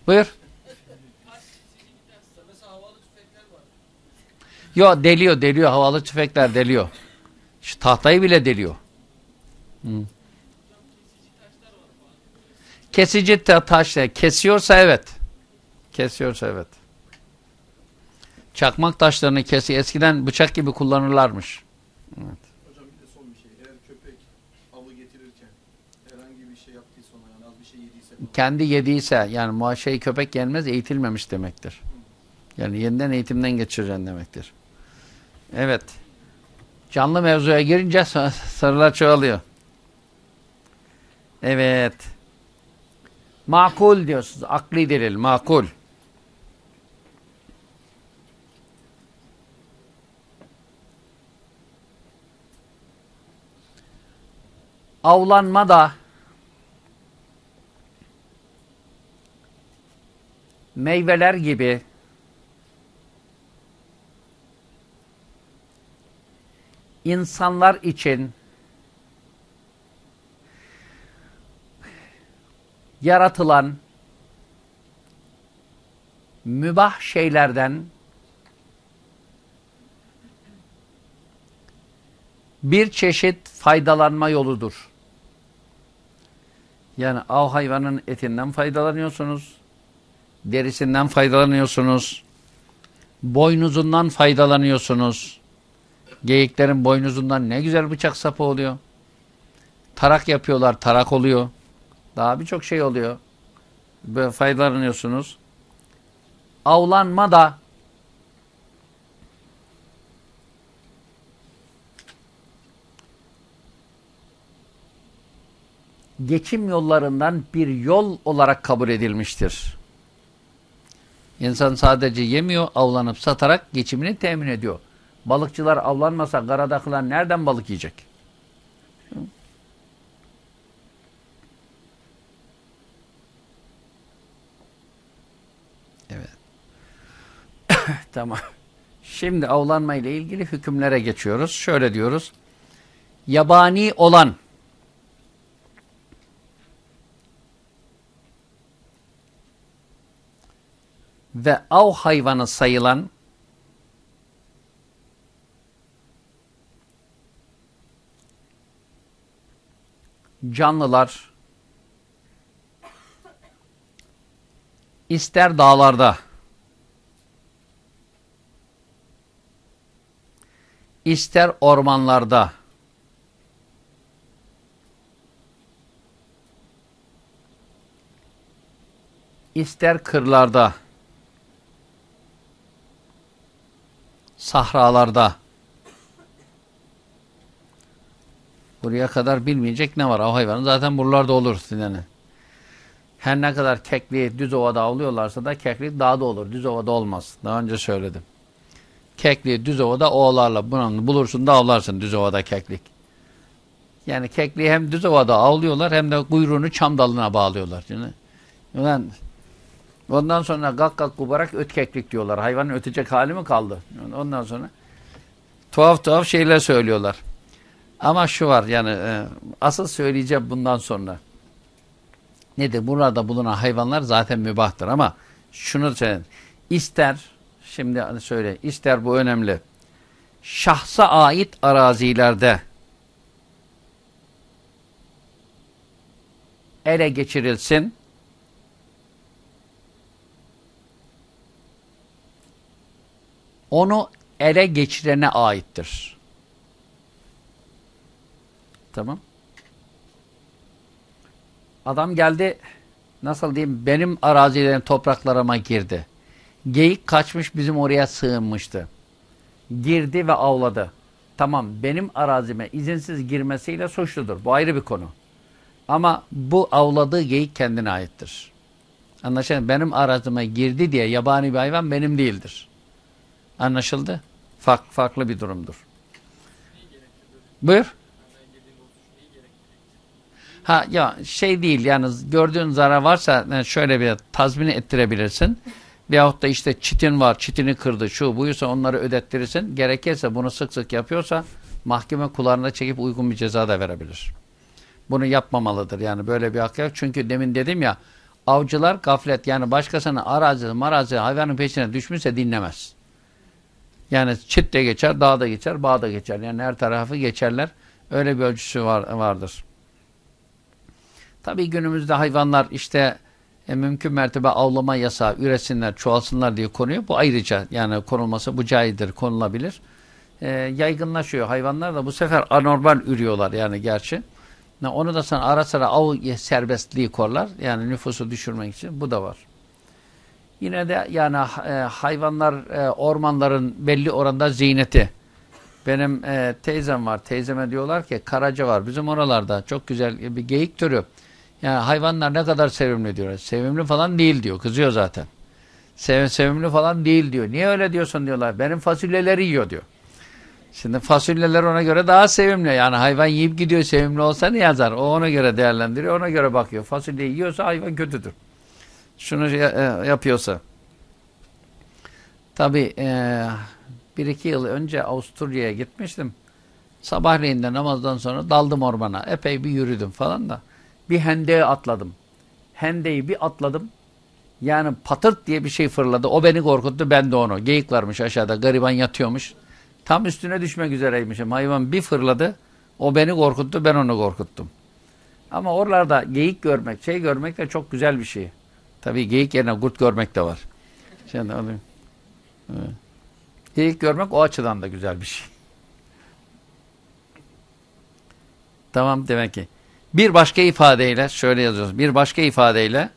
[SPEAKER 1] Buyur. Yo deliyor deliyor. Havalı tüfekler deliyor. Şu tahtayı bile deliyor. Hı. Kesici taş kesiyorsa evet. Kesiyorsa evet. Çakmak taşlarını kesi eskiden bıçak gibi kullanırlarmış. Evet.
[SPEAKER 2] Hocam bir de son bir şey. Eğer köpek avı getirirken herhangi bir şey yaptıysa ona yani az bir şey yediyse falan.
[SPEAKER 1] Kendi yediyse yani muaşeyi köpek yenmez eğitilmemiş demektir. Yani yeniden eğitimden geçireceksin demektir. Evet. Canlı mevzuya girince (laughs) sarılar çoğalıyor. Evet. Makul diyorsunuz. Akli delil. Makul. Avlanma da meyveler gibi insanlar için yaratılan mübah şeylerden bir çeşit faydalanma yoludur. Yani av hayvanın etinden faydalanıyorsunuz, derisinden faydalanıyorsunuz, boynuzundan faydalanıyorsunuz. Geyiklerin boynuzundan ne güzel bıçak sapı oluyor. Tarak yapıyorlar, tarak oluyor. Daha birçok şey oluyor. Böyle faydalanıyorsunuz. Avlanma da geçim yollarından bir yol olarak kabul edilmiştir. İnsan sadece yemiyor, avlanıp satarak geçimini temin ediyor. Balıkçılar avlanmasa karadakiler nereden balık yiyecek? Evet. (coughs) tamam. Şimdi avlanma ile ilgili hükümlere geçiyoruz. Şöyle diyoruz. Yabani olan ve av hayvanı sayılan canlılar ister dağlarda ister ormanlarda ister kırlarda sahralarda buraya kadar bilmeyecek ne var? O hayvanın zaten buralarda olur yani. Her ne kadar kekliği düz ovada avlıyorlarsa da keklik dağda olur. Düz ovada olmaz. Daha önce söyledim. Kekliği düz ovada oğlarla bunu bulursun da avlarsın düz ovada keklik. Yani kekliği hem düz ovada avlıyorlar hem de kuyruğunu çam dalına bağlıyorlar. Yani ondan sonra gak gak kubarak öt keklik diyorlar. Hayvanın ötecek hali mi kaldı? Ondan sonra tuhaf tuhaf şeyler söylüyorlar. Ama şu var yani e, asıl söyleyeceğim bundan sonra. Nedir? Burada bulunan hayvanlar zaten mübahtır ama şunu söyleyeyim. İster şimdi hani söyle ister bu önemli. Şahsa ait arazilerde ele geçirilsin. Onu ele geçirene aittir. Tamam. Adam geldi nasıl diyeyim benim arazilerim topraklarıma girdi. Geyik kaçmış bizim oraya sığınmıştı. Girdi ve avladı. Tamam benim arazime izinsiz girmesiyle suçludur. Bu ayrı bir konu. Ama bu avladığı geyik kendine aittir. Anlaşıldı. Benim arazime girdi diye yabani bir hayvan benim değildir. Anlaşıldı? Fark, farklı bir durumdur. Buyur. Ha ya şey değil yani gördüğün zarar varsa yani şöyle bir tazmini ettirebilirsin. (laughs) Veyahut da işte çitin var, çitini kırdı, şu buysa onları ödettirirsin. Gerekirse bunu sık sık yapıyorsa mahkeme kullarına çekip uygun bir ceza da verebilir. Bunu yapmamalıdır. Yani böyle bir hak yok. Çünkü demin dedim ya avcılar gaflet yani başkasının arazi, marazi hayvanın peşine düşmüşse dinlemez. Yani çit de geçer, dağ da geçer, bağ da geçer. Yani her tarafı geçerler. Öyle bir ölçüsü var, vardır. Tabii günümüzde hayvanlar işte e, mümkün mertebe avlama yasağı üretsinler, çoğalsınlar diye konuyor. Bu ayrıca yani konulması bu caizdir, konulabilir. E, yaygınlaşıyor hayvanlar da bu sefer anormal ürüyorlar yani gerçi. Onu da sana ara sıra av serbestliği korlar. Yani nüfusu düşürmek için. Bu da var. Yine de yani e, hayvanlar e, ormanların belli oranda ziyneti. Benim e, teyzem var. Teyzeme diyorlar ki karaca var. Bizim oralarda çok güzel bir geyik türü. Yani hayvanlar ne kadar sevimli diyorlar. Sevimli falan değil diyor. Kızıyor zaten. Sev, sevimli falan değil diyor. Niye öyle diyorsun diyorlar. Benim fasulyeleri yiyor diyor. Şimdi fasulyeler ona göre daha sevimli. Yani hayvan yiyip gidiyor sevimli olsa ne yazar? O ona göre değerlendiriyor. Ona göre bakıyor. Fasulye yiyorsa hayvan kötüdür. Şunu e, yapıyorsa. Tabi e, bir iki yıl önce Avusturya'ya gitmiştim. Sabahleyin de namazdan sonra daldım ormana. Epey bir yürüdüm falan da. Bir hendeğe atladım. Hendeyi bir atladım. Yani patırt diye bir şey fırladı. O beni korkuttu ben de onu. Geyik varmış aşağıda. Gariban yatıyormuş. Tam üstüne düşmek üzereymişim. Hayvan bir fırladı. O beni korkuttu, ben onu korkuttum. Ama oralarda geyik görmek, şey görmek de çok güzel bir şey. Tabii geyik yerine kurt görmek de var. Şimdi alayım. Evet. Geyik görmek o açıdan da güzel bir şey. Tamam demek ki. Bir başka ifadeyle şöyle yazıyoruz. Bir başka ifadeyle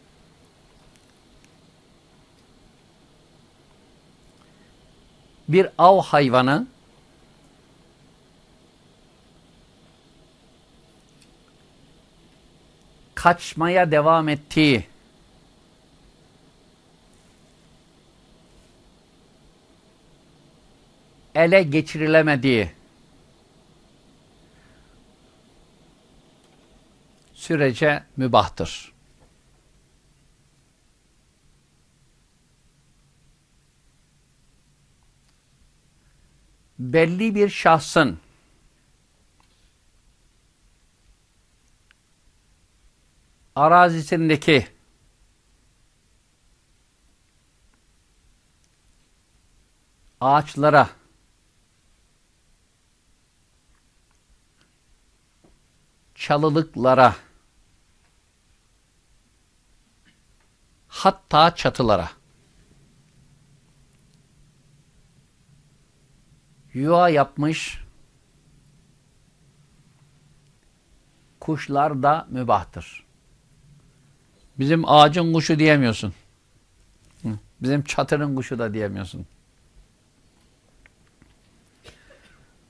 [SPEAKER 1] bir av hayvanı kaçmaya devam ettiği ele geçirilemediği sürece mübahtır. Belli bir şahsın arazisindeki ağaçlara çalılıklara hatta çatılara yuva yapmış kuşlar da mübahtır. Bizim ağacın kuşu diyemiyorsun. Bizim çatının kuşu da diyemiyorsun.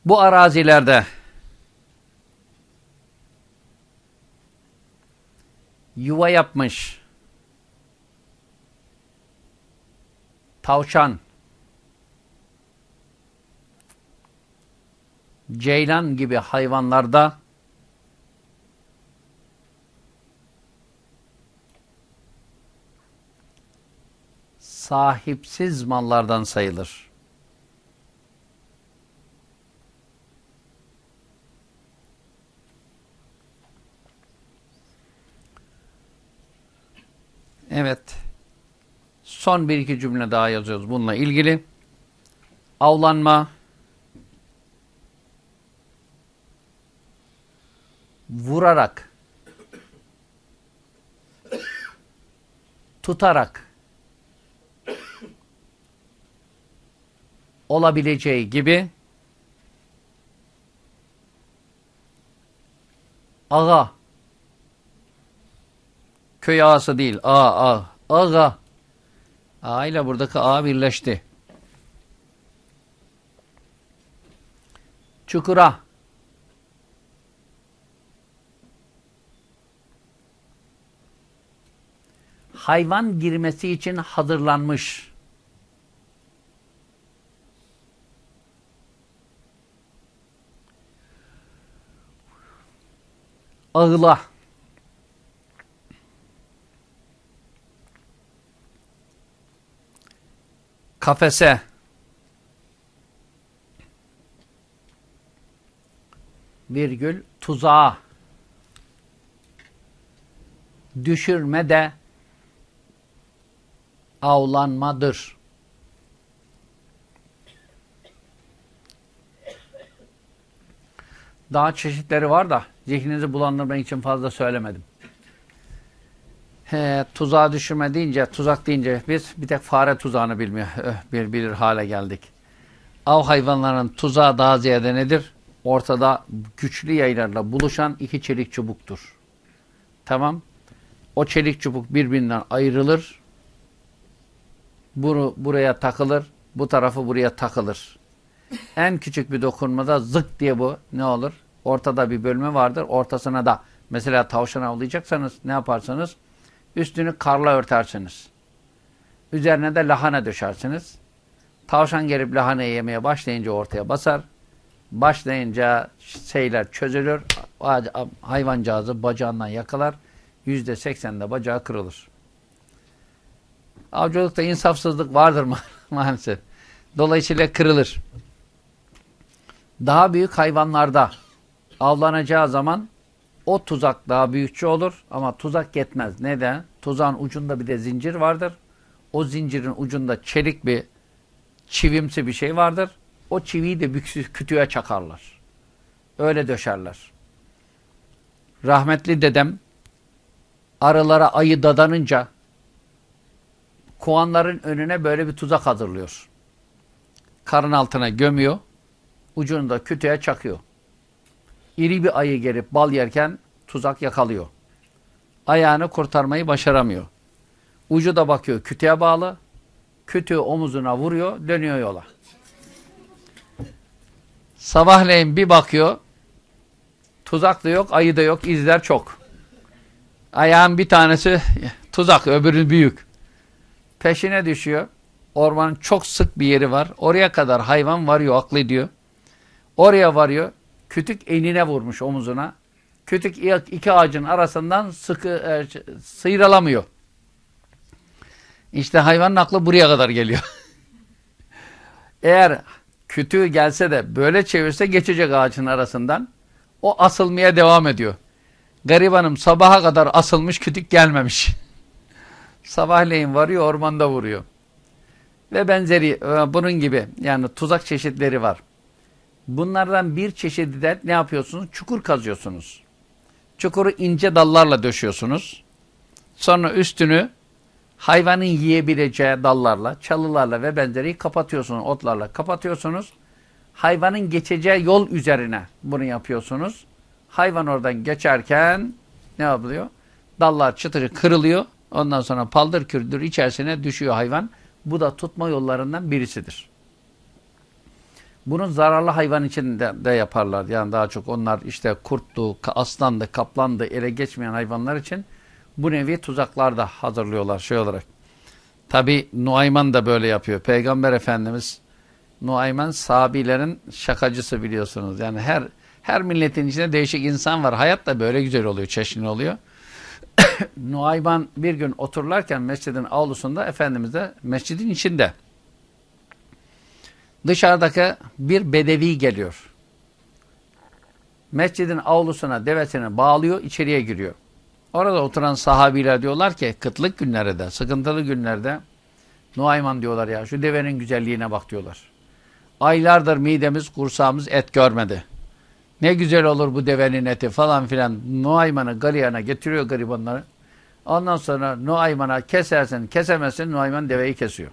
[SPEAKER 1] Bu arazilerde yuva yapmış tavşan ceylan gibi hayvanlarda sahipsiz mallardan sayılır. Evet. Son bir iki cümle daha yazıyoruz bununla ilgili. Avlanma, vurarak, tutarak, olabileceği gibi. Ağa. Köy ağası değil. Ağa ağa. ağa ağa ile buradaki ağa birleşti. Çukura. Hayvan girmesi için hazırlanmış. Ağıla kafese virgül tuzağa düşürme de avlanmadır. Daha çeşitleri var da zihninizi bulandırmak için fazla söylemedim. He, tuzağa düşürme deyince, tuzak deyince biz bir tek fare tuzağını bilmiyor, bir bilir hale geldik. Av hayvanlarının tuzağı daha ziyade nedir? Ortada güçlü yaylarla buluşan iki çelik çubuktur. Tamam. O çelik çubuk birbirinden ayrılır. Bunu buraya takılır. Bu tarafı buraya takılır. En küçük bir dokunmada zık diye bu ne olur? Ortada bir bölme vardır. Ortasına da mesela tavşan avlayacaksanız ne yaparsanız üstünü karla örtersiniz. Üzerine de lahana döşersiniz. Tavşan gelip lahana yemeye başlayınca ortaya basar. Başlayınca şeyler çözülür. Hayvancağızı bacağından yakalar. Yüzde seksende bacağı kırılır. Avcılıkta insafsızlık vardır ma (laughs) maalesef. Dolayısıyla kırılır. Daha büyük hayvanlarda avlanacağı zaman o tuzak daha büyükçe olur ama tuzak yetmez. Neden? Tuzağın ucunda bir de zincir vardır. O zincirin ucunda çelik bir çivimsi bir şey vardır. O çiviyi de büksüz kütüğe çakarlar. Öyle döşerler. Rahmetli dedem arılara ayı dadanınca kovanların önüne böyle bir tuzak hazırlıyor. Karın altına gömüyor. Ucunu da kütüğe çakıyor. İri bir ayı gelip bal yerken tuzak yakalıyor. Ayağını kurtarmayı başaramıyor. Ucu da bakıyor kütüğe bağlı. Kütüğü omuzuna vuruyor, dönüyor yola. Sabahleyin bir bakıyor, tuzak da yok, ayı da yok, izler çok. Ayağın bir tanesi tuzak, öbürü büyük. Peşine düşüyor. Ormanın çok sık bir yeri var. Oraya kadar hayvan varıyor, aklı diyor. Oraya varıyor. Kütük enine vurmuş omuzuna. Kütük iki ağacın arasından sıkı e, sıyrılamıyor. İşte hayvanın aklı buraya kadar geliyor. (laughs) Eğer kütüğü gelse de böyle çevirse geçecek ağacın arasından. O asılmaya devam ediyor. Garibanım sabaha kadar asılmış kütük gelmemiş. (laughs) Sabahleyin varıyor ormanda vuruyor. Ve benzeri e, bunun gibi yani tuzak çeşitleri var. Bunlardan bir çeşidi de ne yapıyorsunuz? Çukur kazıyorsunuz. Çukuru ince dallarla döşüyorsunuz. Sonra üstünü hayvanın yiyebileceği dallarla, çalılarla ve benzeri kapatıyorsunuz. Otlarla kapatıyorsunuz. Hayvanın geçeceği yol üzerine bunu yapıyorsunuz. Hayvan oradan geçerken ne yapılıyor? Dallar çıtırı kırılıyor. Ondan sonra paldır kürdür içerisine düşüyor hayvan. Bu da tutma yollarından birisidir. Bunu zararlı hayvan için de, de yaparlar. Yani daha çok onlar işte kurttu, aslandı, kaplandı, ele geçmeyen hayvanlar için bu nevi tuzaklar da hazırlıyorlar şey olarak. Tabi Nuayman da böyle yapıyor. Peygamber Efendimiz Nuayman sahabilerin şakacısı biliyorsunuz. Yani her her milletin içinde değişik insan var. Hayat da böyle güzel oluyor, çeşitli oluyor. (coughs) Nuayman bir gün otururlarken mescidin avlusunda Efendimiz de mescidin içinde dışarıdaki bir bedevi geliyor. Mescidin avlusuna devesini bağlıyor, içeriye giriyor. Orada oturan sahabiler diyorlar ki kıtlık günlerde, sıkıntılı günlerde Nuayman diyorlar ya şu devenin güzelliğine bak diyorlar. Aylardır midemiz, kursağımız et görmedi. Ne güzel olur bu devenin eti falan filan. Nuayman'ı galiyana getiriyor garibanları. Ondan sonra Nuayman'a kesersin, kesemezsin Nuayman deveyi kesiyor.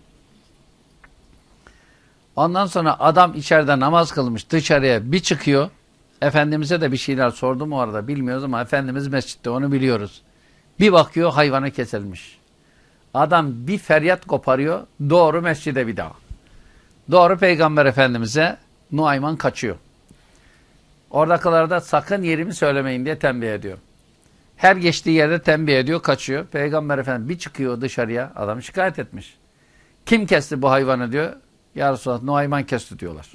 [SPEAKER 1] Ondan sonra adam içeride namaz kılmış dışarıya bir çıkıyor. Efendimiz'e de bir şeyler sordum o arada bilmiyoruz ama Efendimiz mescitte onu biliyoruz. Bir bakıyor hayvanı kesilmiş. Adam bir feryat koparıyor doğru mescide bir daha. Doğru Peygamber Efendimiz'e Nuayman kaçıyor. Oradakilara da sakın yerimi söylemeyin diye tembih ediyor. Her geçtiği yerde tembih ediyor, kaçıyor. Peygamber Efendimiz bir çıkıyor dışarıya, adam şikayet etmiş. Kim kesti bu hayvanı diyor. Ya Resulallah Nuayman kesti diyorlar.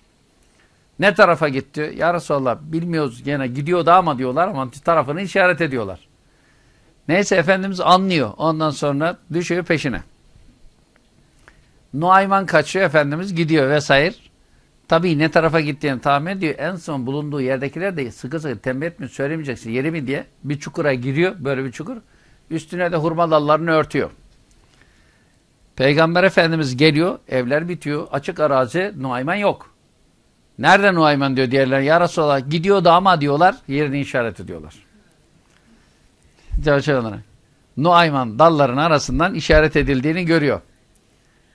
[SPEAKER 1] Ne tarafa gitti? Ya Resulallah bilmiyoruz gene gidiyordu ama diyorlar ama tarafını işaret ediyorlar. Neyse Efendimiz anlıyor. Ondan sonra düşüyor peşine. Nuayman kaçıyor Efendimiz gidiyor vesaire. Tabii ne tarafa gittiğini tahmin ediyor. En son bulunduğu yerdekiler de sıkı sıkı tembih etmiyor, söylemeyeceksin yeri mi diye. Bir çukura giriyor, böyle bir çukur. Üstüne de hurma dallarını örtüyor. Peygamber Efendimiz geliyor, evler bitiyor, açık arazi, Nuayman yok. Nerede Nuayman diyor diğerler. Ya Resulallah gidiyor da ama diyorlar, yerini işaret ediyorlar. Nuayman dalların arasından işaret edildiğini görüyor.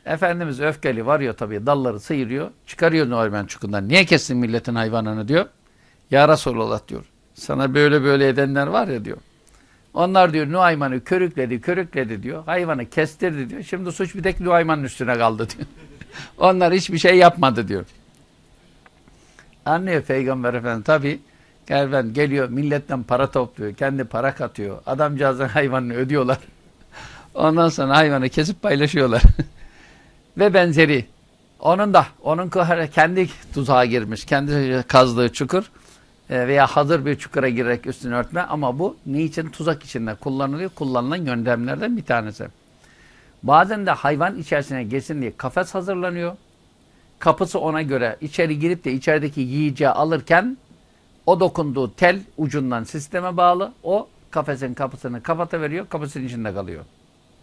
[SPEAKER 1] Efendimiz öfkeli varıyor tabii dalları sıyırıyor. Çıkarıyor Nuayman çukurundan. Niye kestin milletin hayvanını diyor. Ya Resulallah diyor. Sana böyle böyle edenler var ya diyor. Onlar diyor Nuayman'ı körükledi körükledi diyor. Hayvanı kestirdi diyor. Şimdi suç bir tek Nuayman'ın üstüne kaldı diyor. (laughs) Onlar hiçbir şey yapmadı diyor. Anlıyor Peygamber Efendimiz tabii. Kervan geliyor milletten para topluyor. Kendi para katıyor. Adamcağızın hayvanını ödüyorlar. (laughs) Ondan sonra hayvanı kesip paylaşıyorlar. (laughs) Ve benzeri. Onun da onun kendi tuzağa girmiş. Kendi kazdığı çukur veya hazır bir çukura girerek üstünü örtme ama bu niçin tuzak içinde kullanılıyor? Kullanılan yöntemlerden bir tanesi. Bazen de hayvan içerisine geçsin diye kafes hazırlanıyor. Kapısı ona göre içeri girip de içerideki yiyeceği alırken o dokunduğu tel ucundan sisteme bağlı. O kafesin kapısını kapatıveriyor. Kapısının içinde kalıyor.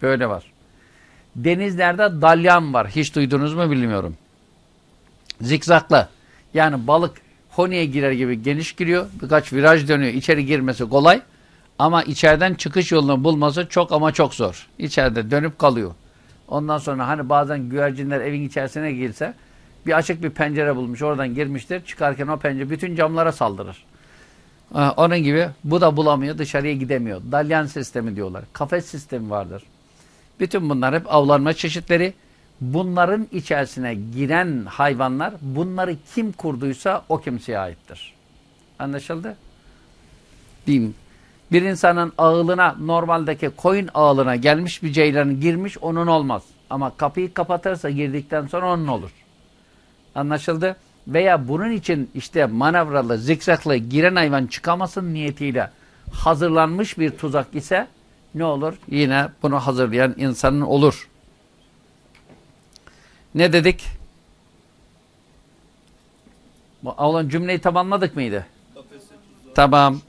[SPEAKER 1] Böyle var. Denizlerde dalyan var. Hiç duydunuz mu bilmiyorum. Zikzaklı. Yani balık Honi'ye girer gibi geniş giriyor. Birkaç viraj dönüyor. İçeri girmesi kolay. Ama içeriden çıkış yolunu bulması çok ama çok zor. İçeride dönüp kalıyor. Ondan sonra hani bazen güvercinler evin içerisine girse bir açık bir pencere bulmuş. Oradan girmiştir. Çıkarken o pencere bütün camlara saldırır. Onun gibi bu da bulamıyor. Dışarıya gidemiyor. Dalyan sistemi diyorlar. Kafes sistemi vardır. Bütün bunlar hep avlanma çeşitleri. Bunların içerisine giren hayvanlar bunları kim kurduysa o kimseye aittir. Anlaşıldı? Değil Bir insanın ağılına normaldeki koyun ağılına gelmiş bir ceylanın girmiş onun olmaz. Ama kapıyı kapatırsa girdikten sonra onun olur. Anlaşıldı? Veya bunun için işte manevralı, zikzaklı giren hayvan çıkamasın niyetiyle hazırlanmış bir tuzak ise ne olur? Yine bunu hazırlayan insanın olur. Ne dedik? Olan cümleyi tamamladık mıydı? Tamam.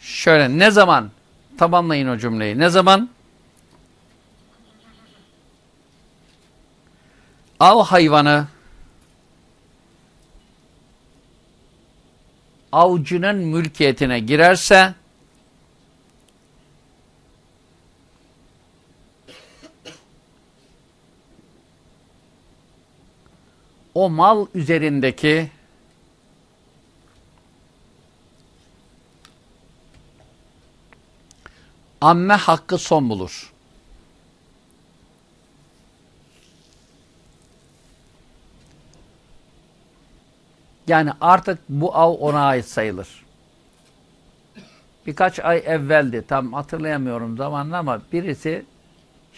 [SPEAKER 1] Şöyle ne zaman? Tamamlayın o cümleyi. Ne zaman? Av hayvanı avcının mülkiyetine girerse o mal üzerindeki amme hakkı son bulur. Yani artık bu av ona ait sayılır. Birkaç ay evveldi, tam hatırlayamıyorum zamanla ama birisi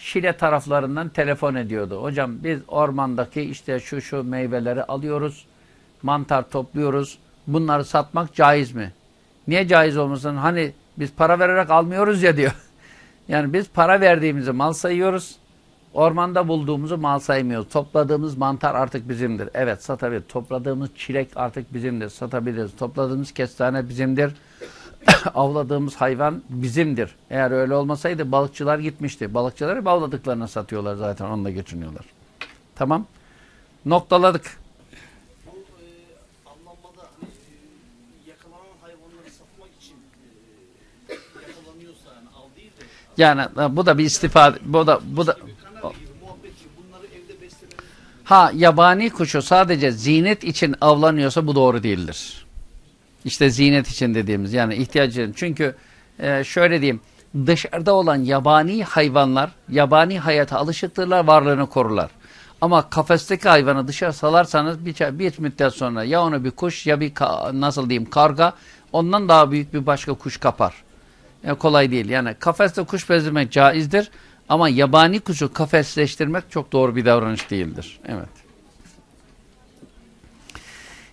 [SPEAKER 1] Şile taraflarından telefon ediyordu. Hocam biz ormandaki işte şu şu meyveleri alıyoruz, mantar topluyoruz. Bunları satmak caiz mi? Niye caiz olmasın? Hani biz para vererek almıyoruz ya diyor. (laughs) Yani biz para verdiğimizi mal sayıyoruz. Ormanda bulduğumuzu mal saymıyoruz. Topladığımız mantar artık bizimdir. Evet satabiliriz. Topladığımız çilek artık bizimdir. Satabiliriz. Topladığımız kestane bizimdir. (coughs) Avladığımız hayvan bizimdir. Eğer öyle olmasaydı balıkçılar gitmişti. Balıkçıları avladıklarını satıyorlar zaten. Onunla geçiniyorlar. Tamam. Noktaladık.
[SPEAKER 3] Hani, e, e, yani
[SPEAKER 1] e, bu da bir istifade. Bu da bu da Ha yabani kuşu sadece zinet için avlanıyorsa bu doğru değildir. İşte zinet için dediğimiz yani ihtiyacın. Çünkü e, şöyle diyeyim dışarıda olan yabani hayvanlar yabani hayata alışıktırlar varlığını korurlar. Ama kafesteki hayvanı dışarı salarsanız bir, bir müddet sonra ya onu bir kuş ya bir nasıl diyeyim karga ondan daha büyük bir başka kuş kapar. Yani kolay değil. Yani kafeste kuş beslemek caizdir ama yabani kuşu kafesleştirmek çok doğru bir davranış değildir. Evet.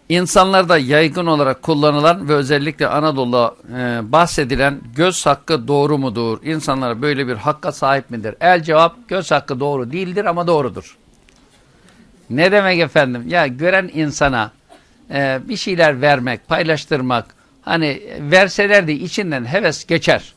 [SPEAKER 1] İnsanlarda yaygın olarak kullanılan ve özellikle Anadolu'da e, bahsedilen göz hakkı doğru mudur? İnsanlar böyle bir hakka sahip midir? El cevap göz hakkı doğru değildir ama doğrudur. Ne demek efendim? Ya gören insana e, bir şeyler vermek, paylaştırmak, hani verseler de içinden heves geçer.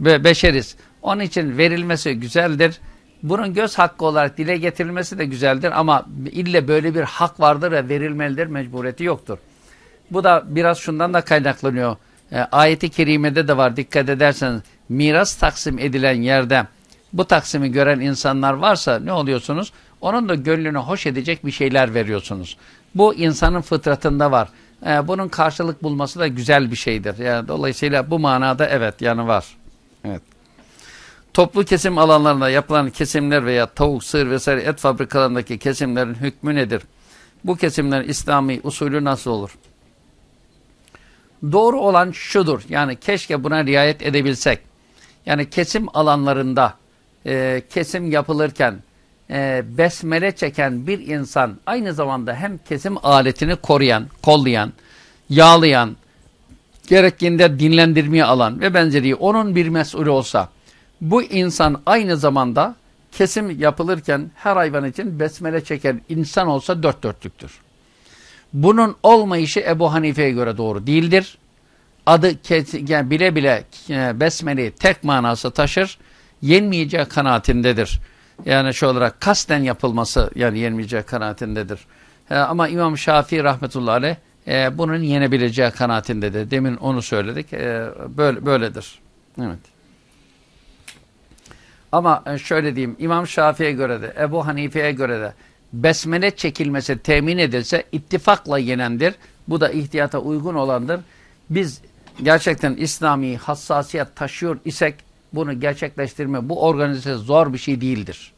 [SPEAKER 1] Ve beşeriz. Onun için verilmesi güzeldir. Bunun göz hakkı olarak dile getirilmesi de güzeldir ama ille böyle bir hak vardır ve verilmelidir mecburiyeti yoktur. Bu da biraz şundan da kaynaklanıyor. E, ayeti kerimede de var dikkat ederseniz miras taksim edilen yerde bu taksimi gören insanlar varsa ne oluyorsunuz? Onun da gönlünü hoş edecek bir şeyler veriyorsunuz. Bu insanın fıtratında var. E, bunun karşılık bulması da güzel bir şeydir. Yani dolayısıyla bu manada evet yanı var. Evet. Toplu kesim alanlarında yapılan kesimler veya tavuk, sığır vesaire et fabrikalarındaki kesimlerin hükmü nedir? Bu kesimlerin İslami usulü nasıl olur? Doğru olan şudur. Yani keşke buna riayet edebilsek. Yani kesim alanlarında e, kesim yapılırken e, besmele çeken bir insan aynı zamanda hem kesim aletini koruyan, kollayan, yağlayan, gerektiğinde dinlendirmeye alan ve benzeri onun bir mesulü olsa bu insan aynı zamanda kesim yapılırken her hayvan için besmele çeken insan olsa dört dörtlüktür. Bunun olmayışı Ebu Hanife'ye göre doğru değildir. Adı yani bile bile e, besmeleyi tek manası taşır. Yenmeyeceği kanaatindedir. Yani şu olarak kasten yapılması yani yenmeyeceği kanaatindedir. E, ama İmam Şafii rahmetullahi aleyh e, bunun yenebileceği kanaatindedir. Demin onu söyledik. E, böyle böyledir. Evet. Ama e, şöyle diyeyim İmam Şafii'ye göre de Ebu Hanife'ye göre de besmele çekilmesi temin edilse ittifakla yenendir. Bu da ihtiyata uygun olandır. Biz gerçekten İslami hassasiyet taşıyor isek bunu gerçekleştirme bu organize zor bir şey değildir.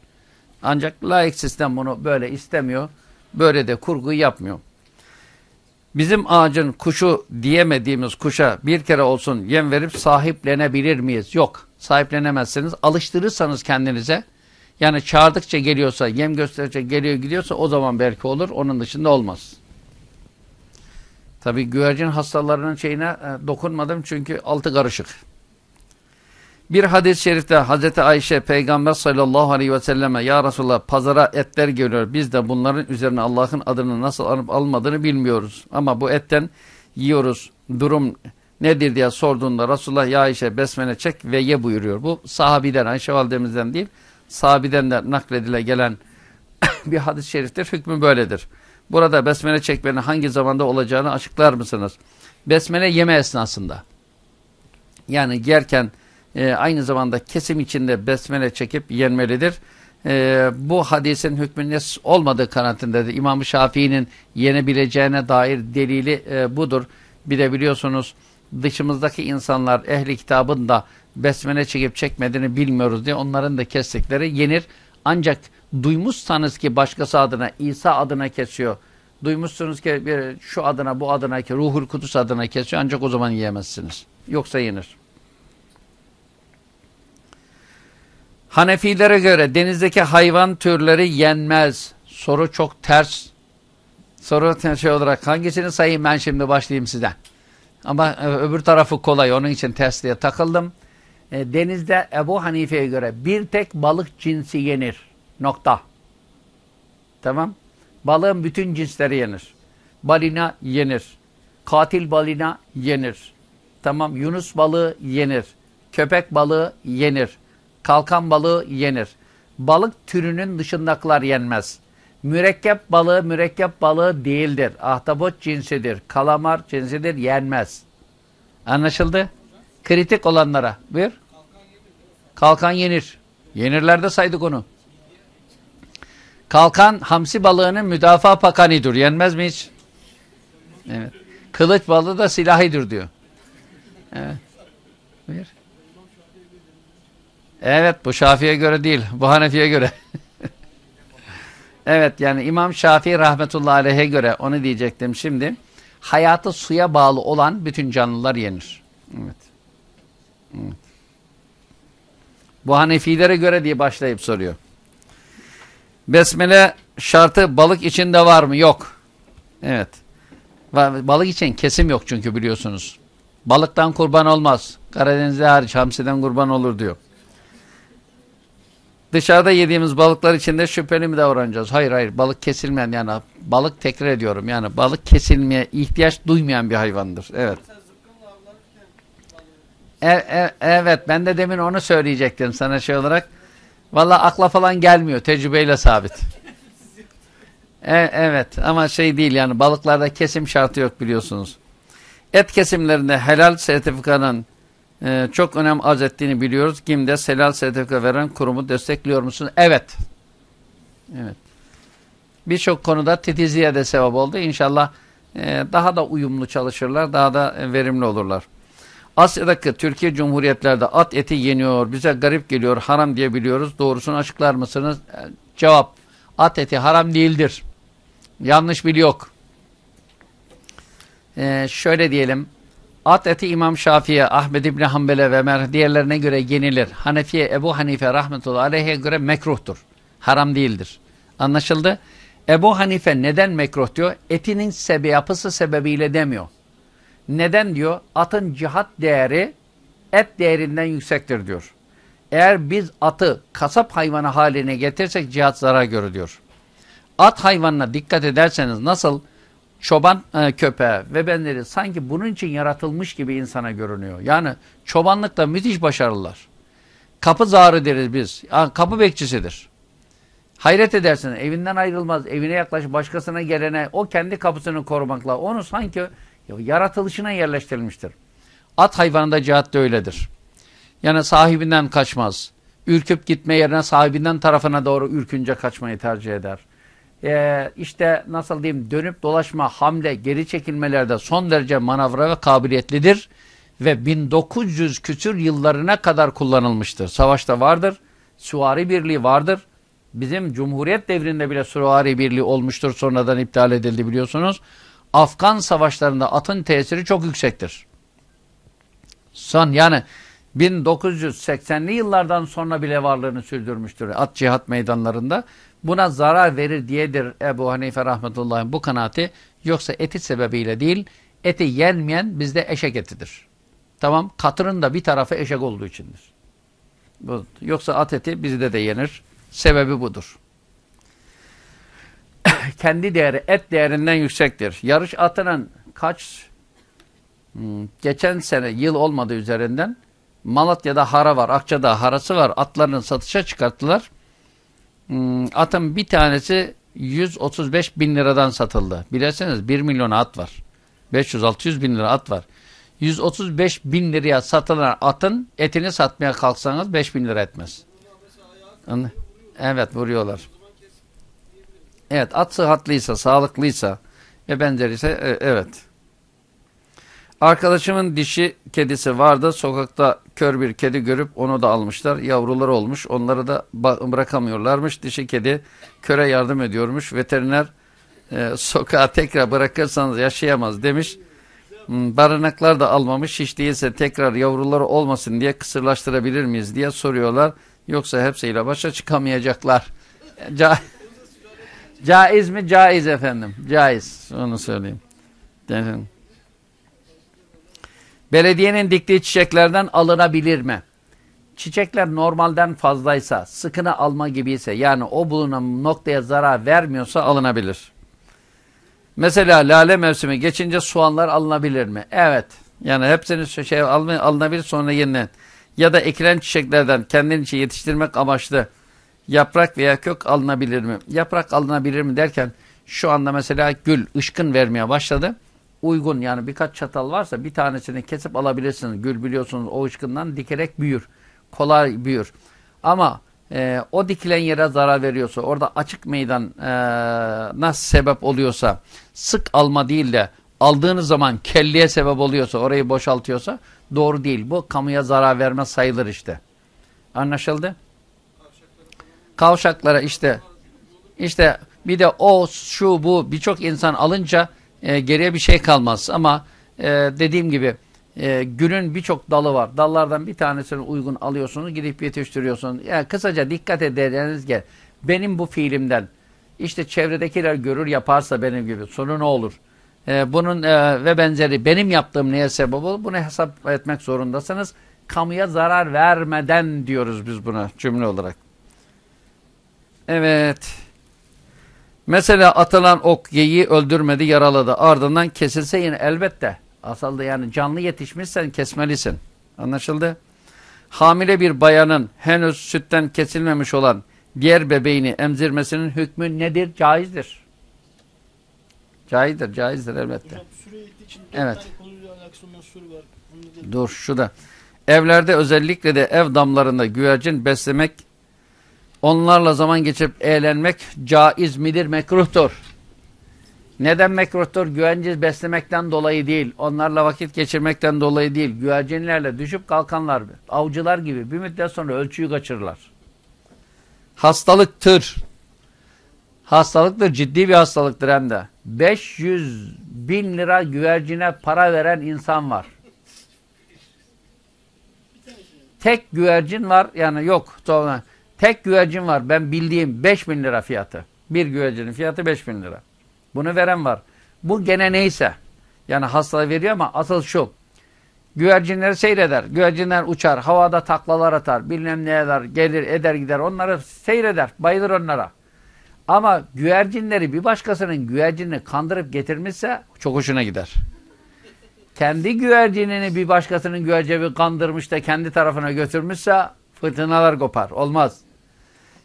[SPEAKER 1] Ancak laik sistem bunu böyle istemiyor. Böyle de kurgu yapmıyor. Bizim ağacın kuşu diyemediğimiz kuşa bir kere olsun yem verip sahiplenebilir miyiz? Yok. Sahiplenemezsiniz. Alıştırırsanız kendinize yani çağırdıkça geliyorsa, yem gösterdikçe geliyor gidiyorsa o zaman belki olur. Onun dışında olmaz. Tabi güvercin hastalarının şeyine e, dokunmadım çünkü altı karışık. Bir hadis-i şerifte Hazreti Ayşe Peygamber sallallahu aleyhi ve selleme Ya Resulallah pazara etler geliyor. Biz de bunların üzerine Allah'ın adını nasıl alıp almadığını bilmiyoruz. Ama bu etten yiyoruz. Durum nedir diye sorduğunda Resulullah ya Ayşe besmele çek ve ye buyuruyor. Bu sahabiden Ayşe validemizden değil sahabiden de nakledile gelen (coughs) bir hadis-i şeriftir. Hükmü böyledir. Burada besmele çekmenin hangi zamanda olacağını açıklar mısınız? Besmele yeme esnasında. Yani yerken e, aynı zamanda kesim içinde besmele çekip yenmelidir. E, bu hadisin hükmünün olmadığı kanaatindedir. İmam-ı Şafii'nin yenebileceğine dair delili e, budur. Bir de biliyorsunuz dışımızdaki insanlar ehli kitabın da besmele çekip çekmediğini bilmiyoruz diye onların da kestikleri yenir. Ancak duymuşsanız ki başkası adına İsa adına kesiyor. Duymuşsunuz ki bir, şu adına bu adına ki Ruhul Kudüs adına kesiyor ancak o zaman yiyemezsiniz. Yoksa yenir. Hanefilere göre denizdeki hayvan türleri yenmez. Soru çok ters. Soru şey olarak hangisini sayayım ben şimdi başlayayım sizden. Ama e, öbür tarafı kolay onun için ters diye takıldım. E, denizde Ebu Hanife'ye göre bir tek balık cinsi yenir. Nokta. Tamam. Balığın bütün cinsleri yenir. Balina yenir. Katil balina yenir. Tamam. Yunus balığı yenir. Köpek balığı yenir. Kalkan balığı yenir. Balık türünün dışındakiler yenmez. Mürekkep balığı mürekkep balığı değildir. Ahtapot cinsidir. Kalamar cinsidir. Yenmez. Anlaşıldı? Kritik olanlara. Buyur. Kalkan yenir. Yenirlerde saydık onu. Kalkan hamsi balığının müdafaa pakanidir. Yenmez mi hiç? Evet. Kılıç balığı da silahidir diyor. Evet. Buyur. Evet bu Şafii'ye göre değil. Bu Hanefi'ye göre. (laughs) evet yani İmam Şafii rahmetullahi aleyhe göre onu diyecektim şimdi. Hayatı suya bağlı olan bütün canlılar yenir. Evet. evet. Bu Hanefilere göre diye başlayıp soruyor. Besmele şartı balık içinde var mı? Yok. Evet. Balık için kesim yok çünkü biliyorsunuz. Balıktan kurban olmaz. Karadeniz'de hariç hamsiden kurban olur diyor. Dışarıda yediğimiz balıklar içinde şüpheli mi davranacağız? Hayır hayır balık kesilmeyen yani balık tekrar ediyorum yani balık kesilmeye ihtiyaç duymayan bir hayvandır. Evet. E, e, evet ben de demin onu söyleyecektim sana şey olarak. Valla akla falan gelmiyor tecrübeyle sabit. E, evet ama şey değil yani balıklarda kesim şartı yok biliyorsunuz. Et kesimlerinde helal sertifikanın e, çok önem arz ettiğini biliyoruz. GİM'de helal sertifika veren kurumu destekliyor musun? Evet. Evet. Birçok konuda titizliğe de sebep oldu. İnşallah e, daha da uyumlu çalışırlar, daha da e, verimli olurlar. Asya'daki Türkiye Cumhuriyetlerde at eti yeniyor, bize garip geliyor, haram diye biliyoruz. Doğrusunu açıklar mısınız? E, Cevap, at eti haram değildir. Yanlış bili yok. Ee, şöyle diyelim, at eti İmam Şafii'ye, Ahmed İbni Hanbel'e ve mer- diğerlerine göre yenilir. Hanefi'ye, Ebu Hanife rahmetullahi aleyhe göre mekruhtur. Haram değildir. Anlaşıldı? Ebu Hanife neden mekruh diyor? Etinin sebe yapısı sebebiyle demiyor. Neden diyor? Atın cihat değeri et değerinden yüksektir diyor. Eğer biz atı kasap hayvanı haline getirsek cihat zarar görür diyor. At hayvanına dikkat ederseniz nasıl çoban e, köpeği ve benzeri sanki bunun için yaratılmış gibi insana görünüyor. Yani çobanlıkta müthiş başarılılar. Kapı zarı deriz biz. Ya, kapı bekçisidir. Hayret edersin evinden ayrılmaz, evine yaklaş, başkasına gelene o kendi kapısını korumakla onu sanki yaratılışına yerleştirilmiştir. At hayvanında cihat da öyledir. Yani sahibinden kaçmaz. Ürküp gitme yerine sahibinden tarafına doğru ürkünce kaçmayı tercih eder. Ee, işte nasıl diyeyim dönüp dolaşma, hamle, geri çekilmelerde son derece manavra ve kabiliyetlidir. Ve 1900 küsür yıllarına kadar kullanılmıştır. Savaşta vardır, süvari birliği vardır. Bizim Cumhuriyet devrinde bile süvari birliği olmuştur. Sonradan iptal edildi biliyorsunuz. Afgan savaşlarında atın tesiri çok yüksektir. Son yani 1980'li yıllardan sonra bile varlığını sürdürmüştür at cihat meydanlarında. Buna zarar verir diyedir Ebu Hanife rahmetullahi bu kanaati. Yoksa eti sebebiyle değil, eti yenmeyen bizde eşek etidir. Tamam, katırın da bir tarafı eşek olduğu içindir. Yoksa at eti bizde de yenir. Sebebi budur. (coughs) Kendi değeri et değerinden yüksektir. Yarış atının kaç hmm, geçen sene yıl olmadı üzerinden Malatya'da hara var, Akça'da harası var. Atlarını satışa çıkarttılar. Hmm, atın bir tanesi 135 bin liradan satıldı. Bilirseniz 1 milyon at var. 500-600 bin lira at var. 135 bin liraya satılan atın etini satmaya kalksanız 5 bin lira etmez. Evet vuruyorlar. Evet at sıhhatlıysa, sağlıklıysa ve benzeri ise e, evet. Arkadaşımın dişi kedisi vardı. Sokakta kör bir kedi görüp onu da almışlar. Yavrular olmuş. Onları da bırakamıyorlarmış. Dişi kedi köre yardım ediyormuş. Veteriner e, sokağa tekrar bırakırsanız yaşayamaz demiş. Hmm, barınaklar da almamış. Hiç değilse tekrar yavruları olmasın diye kısırlaştırabilir miyiz diye soruyorlar. Yoksa hepsiyle başa çıkamayacaklar. (laughs) Ca Caiz mi? Caiz efendim. Caiz. Onu söyleyeyim. Efendim. Belediyenin diktiği çiçeklerden alınabilir mi? Çiçekler normalden fazlaysa, sıkını alma gibiyse yani o bulunan noktaya zarar vermiyorsa alınabilir. Mesela lale mevsimi geçince soğanlar alınabilir mi? Evet. Yani hepsini şey alınabilir sonra yeniden. Ya da ekilen çiçeklerden kendin için yetiştirmek amaçlı yaprak veya kök alınabilir mi? Yaprak alınabilir mi derken şu anda mesela gül ışkın vermeye başladı uygun yani birkaç çatal varsa bir tanesini kesip alabilirsiniz. Gül biliyorsunuz o ışkından dikerek büyür. Kolay büyür. Ama e, o dikilen yere zarar veriyorsa, orada açık meydan e, nasıl sebep oluyorsa, sık alma değil de aldığınız zaman kelliye sebep oluyorsa, orayı boşaltıyorsa doğru değil. Bu kamuya zarar verme sayılır işte. Anlaşıldı? Kavşaklara işte işte bir de o şu bu birçok insan alınca e, geriye bir şey kalmaz. Ama e, dediğim gibi e, gülün birçok dalı var. Dallardan bir tanesini uygun alıyorsunuz, gidip yetiştiriyorsunuz. Yani kısaca dikkat ederseniz gel. Benim bu fiilimden işte çevredekiler görür yaparsa benim gibi sonu ne olur? E, bunun e, ve benzeri benim yaptığım neye sebep olur? Bunu hesap etmek zorundasınız. Kamuya zarar vermeden diyoruz biz buna cümle olarak. Evet. Mesela atılan ok geyiği öldürmedi, yaraladı. Ardından kesilse yine elbette. Asalda yani canlı yetişmişsen kesmelisin. Anlaşıldı? Hamile bir bayanın henüz sütten kesilmemiş olan diğer bebeğini emzirmesinin hükmü nedir? Caizdir. Caizdir, caizdir elbette.
[SPEAKER 4] Hocam
[SPEAKER 1] Evet. Dur şu da. Evlerde özellikle de ev damlarında güvercin beslemek, onlarla zaman geçirip eğlenmek caiz midir, mekruhtur. Neden mekruhtur? Güvercin beslemekten dolayı değil, onlarla vakit geçirmekten dolayı değil. Güvercinlerle düşüp kalkanlar, avcılar gibi bir müddet sonra ölçüyü kaçırırlar. Hastalıktır. Hastalıktır, ciddi bir hastalıktır hem de. 500 bin lira güvercine para veren insan var. Tek güvercin var yani yok. Sonra tek güvercin var ben bildiğim 5 bin lira fiyatı. Bir güvercinin fiyatı 5 bin lira. Bunu veren var. Bu gene neyse. Yani hasta veriyor ama asıl şu. Güvercinleri seyreder. Güvercinler uçar. Havada taklalar atar. Bilmem ne eder. Gelir eder gider. Onları seyreder. Bayılır onlara. Ama güvercinleri bir başkasının güvercinini kandırıp getirmişse çok hoşuna gider. Kendi güvercinini bir başkasının güvercini kandırmış da kendi tarafına götürmüşse fırtınalar kopar. Olmaz.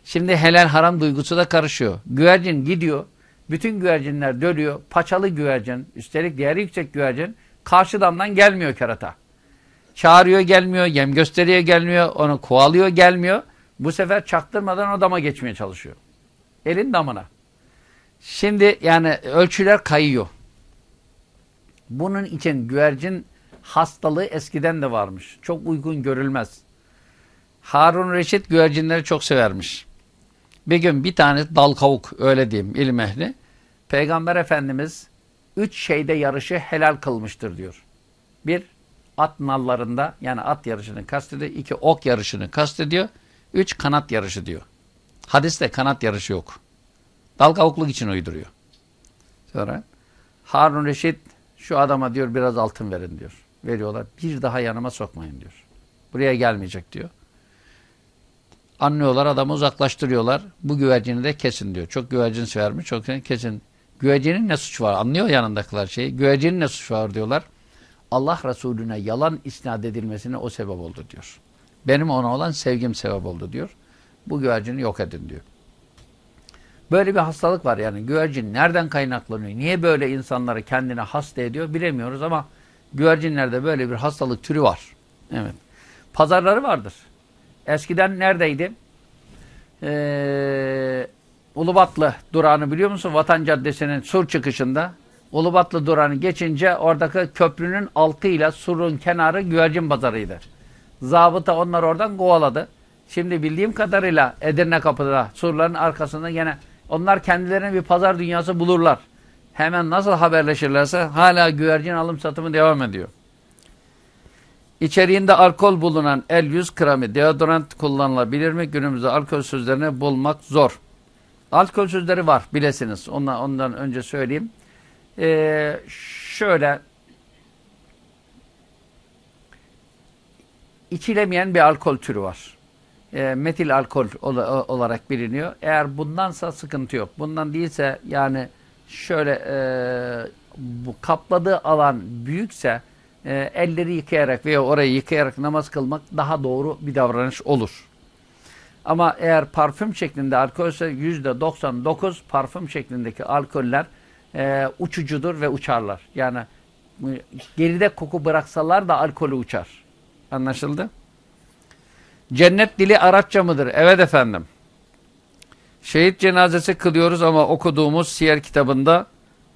[SPEAKER 1] Şimdi helal haram duygusu da karışıyor. Güvercin gidiyor. Bütün güvercinler dönüyor. Paçalı güvercin, üstelik değeri yüksek güvercin karşı damdan gelmiyor kerata. Çağırıyor gelmiyor, yem gösteriyor gelmiyor, onu kovalıyor gelmiyor. Bu sefer çaktırmadan o dama geçmeye çalışıyor. Elin damına. Şimdi yani ölçüler kayıyor. Bunun için güvercin hastalığı eskiden de varmış. Çok uygun görülmez. Harun Reşit güvercinleri çok severmiş. Bir gün bir tane dal kavuk öyle diyeyim ilim ehli. Peygamber Efendimiz üç şeyde yarışı helal kılmıştır diyor. Bir, at nallarında yani at yarışını kastediyor. İki, ok yarışını kastediyor. Üç, kanat yarışı diyor. Hadiste kanat yarışı yok. Dal kavukluk için uyduruyor. Sonra Harun Reşit şu adama diyor biraz altın verin diyor. Veriyorlar. Bir daha yanıma sokmayın diyor. Buraya gelmeyecek diyor. Anlıyorlar adamı uzaklaştırıyorlar. Bu güvercini de kesin diyor. Çok güvercin severmiş. Çok kesin. Güvercinin ne suçu var? Anlıyor yanındakiler şeyi. Güvercinin ne suçu var diyorlar. Allah Resulüne yalan isnat edilmesine o sebep oldu diyor. Benim ona olan sevgim sebep oldu diyor. Bu güvercini yok edin diyor. Böyle bir hastalık var yani. Güvercin nereden kaynaklanıyor? Niye böyle insanları kendine hasta ediyor bilemiyoruz ama güvercinlerde böyle bir hastalık türü var. Evet. Pazarları vardır. Eskiden neredeydi? Ee, Ulubatlı durağını biliyor musun? Vatan Caddesi'nin sur çıkışında. Ulubatlı durağını geçince oradaki köprünün altıyla surun kenarı güvercin pazarıydı. Zabıta onlar oradan kovaladı. Şimdi bildiğim kadarıyla Edirne kapıda surların arkasında gene onlar kendilerine bir pazar dünyası bulurlar. Hemen nasıl haberleşirlerse hala güvercin alım satımı devam ediyor. İçeriğinde alkol bulunan el yüz kremi deodorant kullanılabilir mi? Günümüzde alkol sözlerini bulmak zor. Alkol sözleri var bilesiniz. Ondan, ondan önce söyleyeyim. Ee, şöyle içilemeyen bir alkol türü var. E, metil alkol ol, olarak biliniyor. Eğer bundansa sıkıntı yok. Bundan değilse yani şöyle e, bu kapladığı alan büyükse e, elleri yıkayarak veya orayı yıkayarak namaz kılmak daha doğru bir davranış olur. Ama eğer parfüm şeklinde alkolse yüzde 99 parfüm şeklindeki alkoller e, uçucudur ve uçarlar. Yani e, geride koku bıraksalar da alkolü uçar. Anlaşıldı? Cennet dili Arapça mıdır? Evet efendim. Şehit cenazesi kılıyoruz ama okuduğumuz siyer kitabında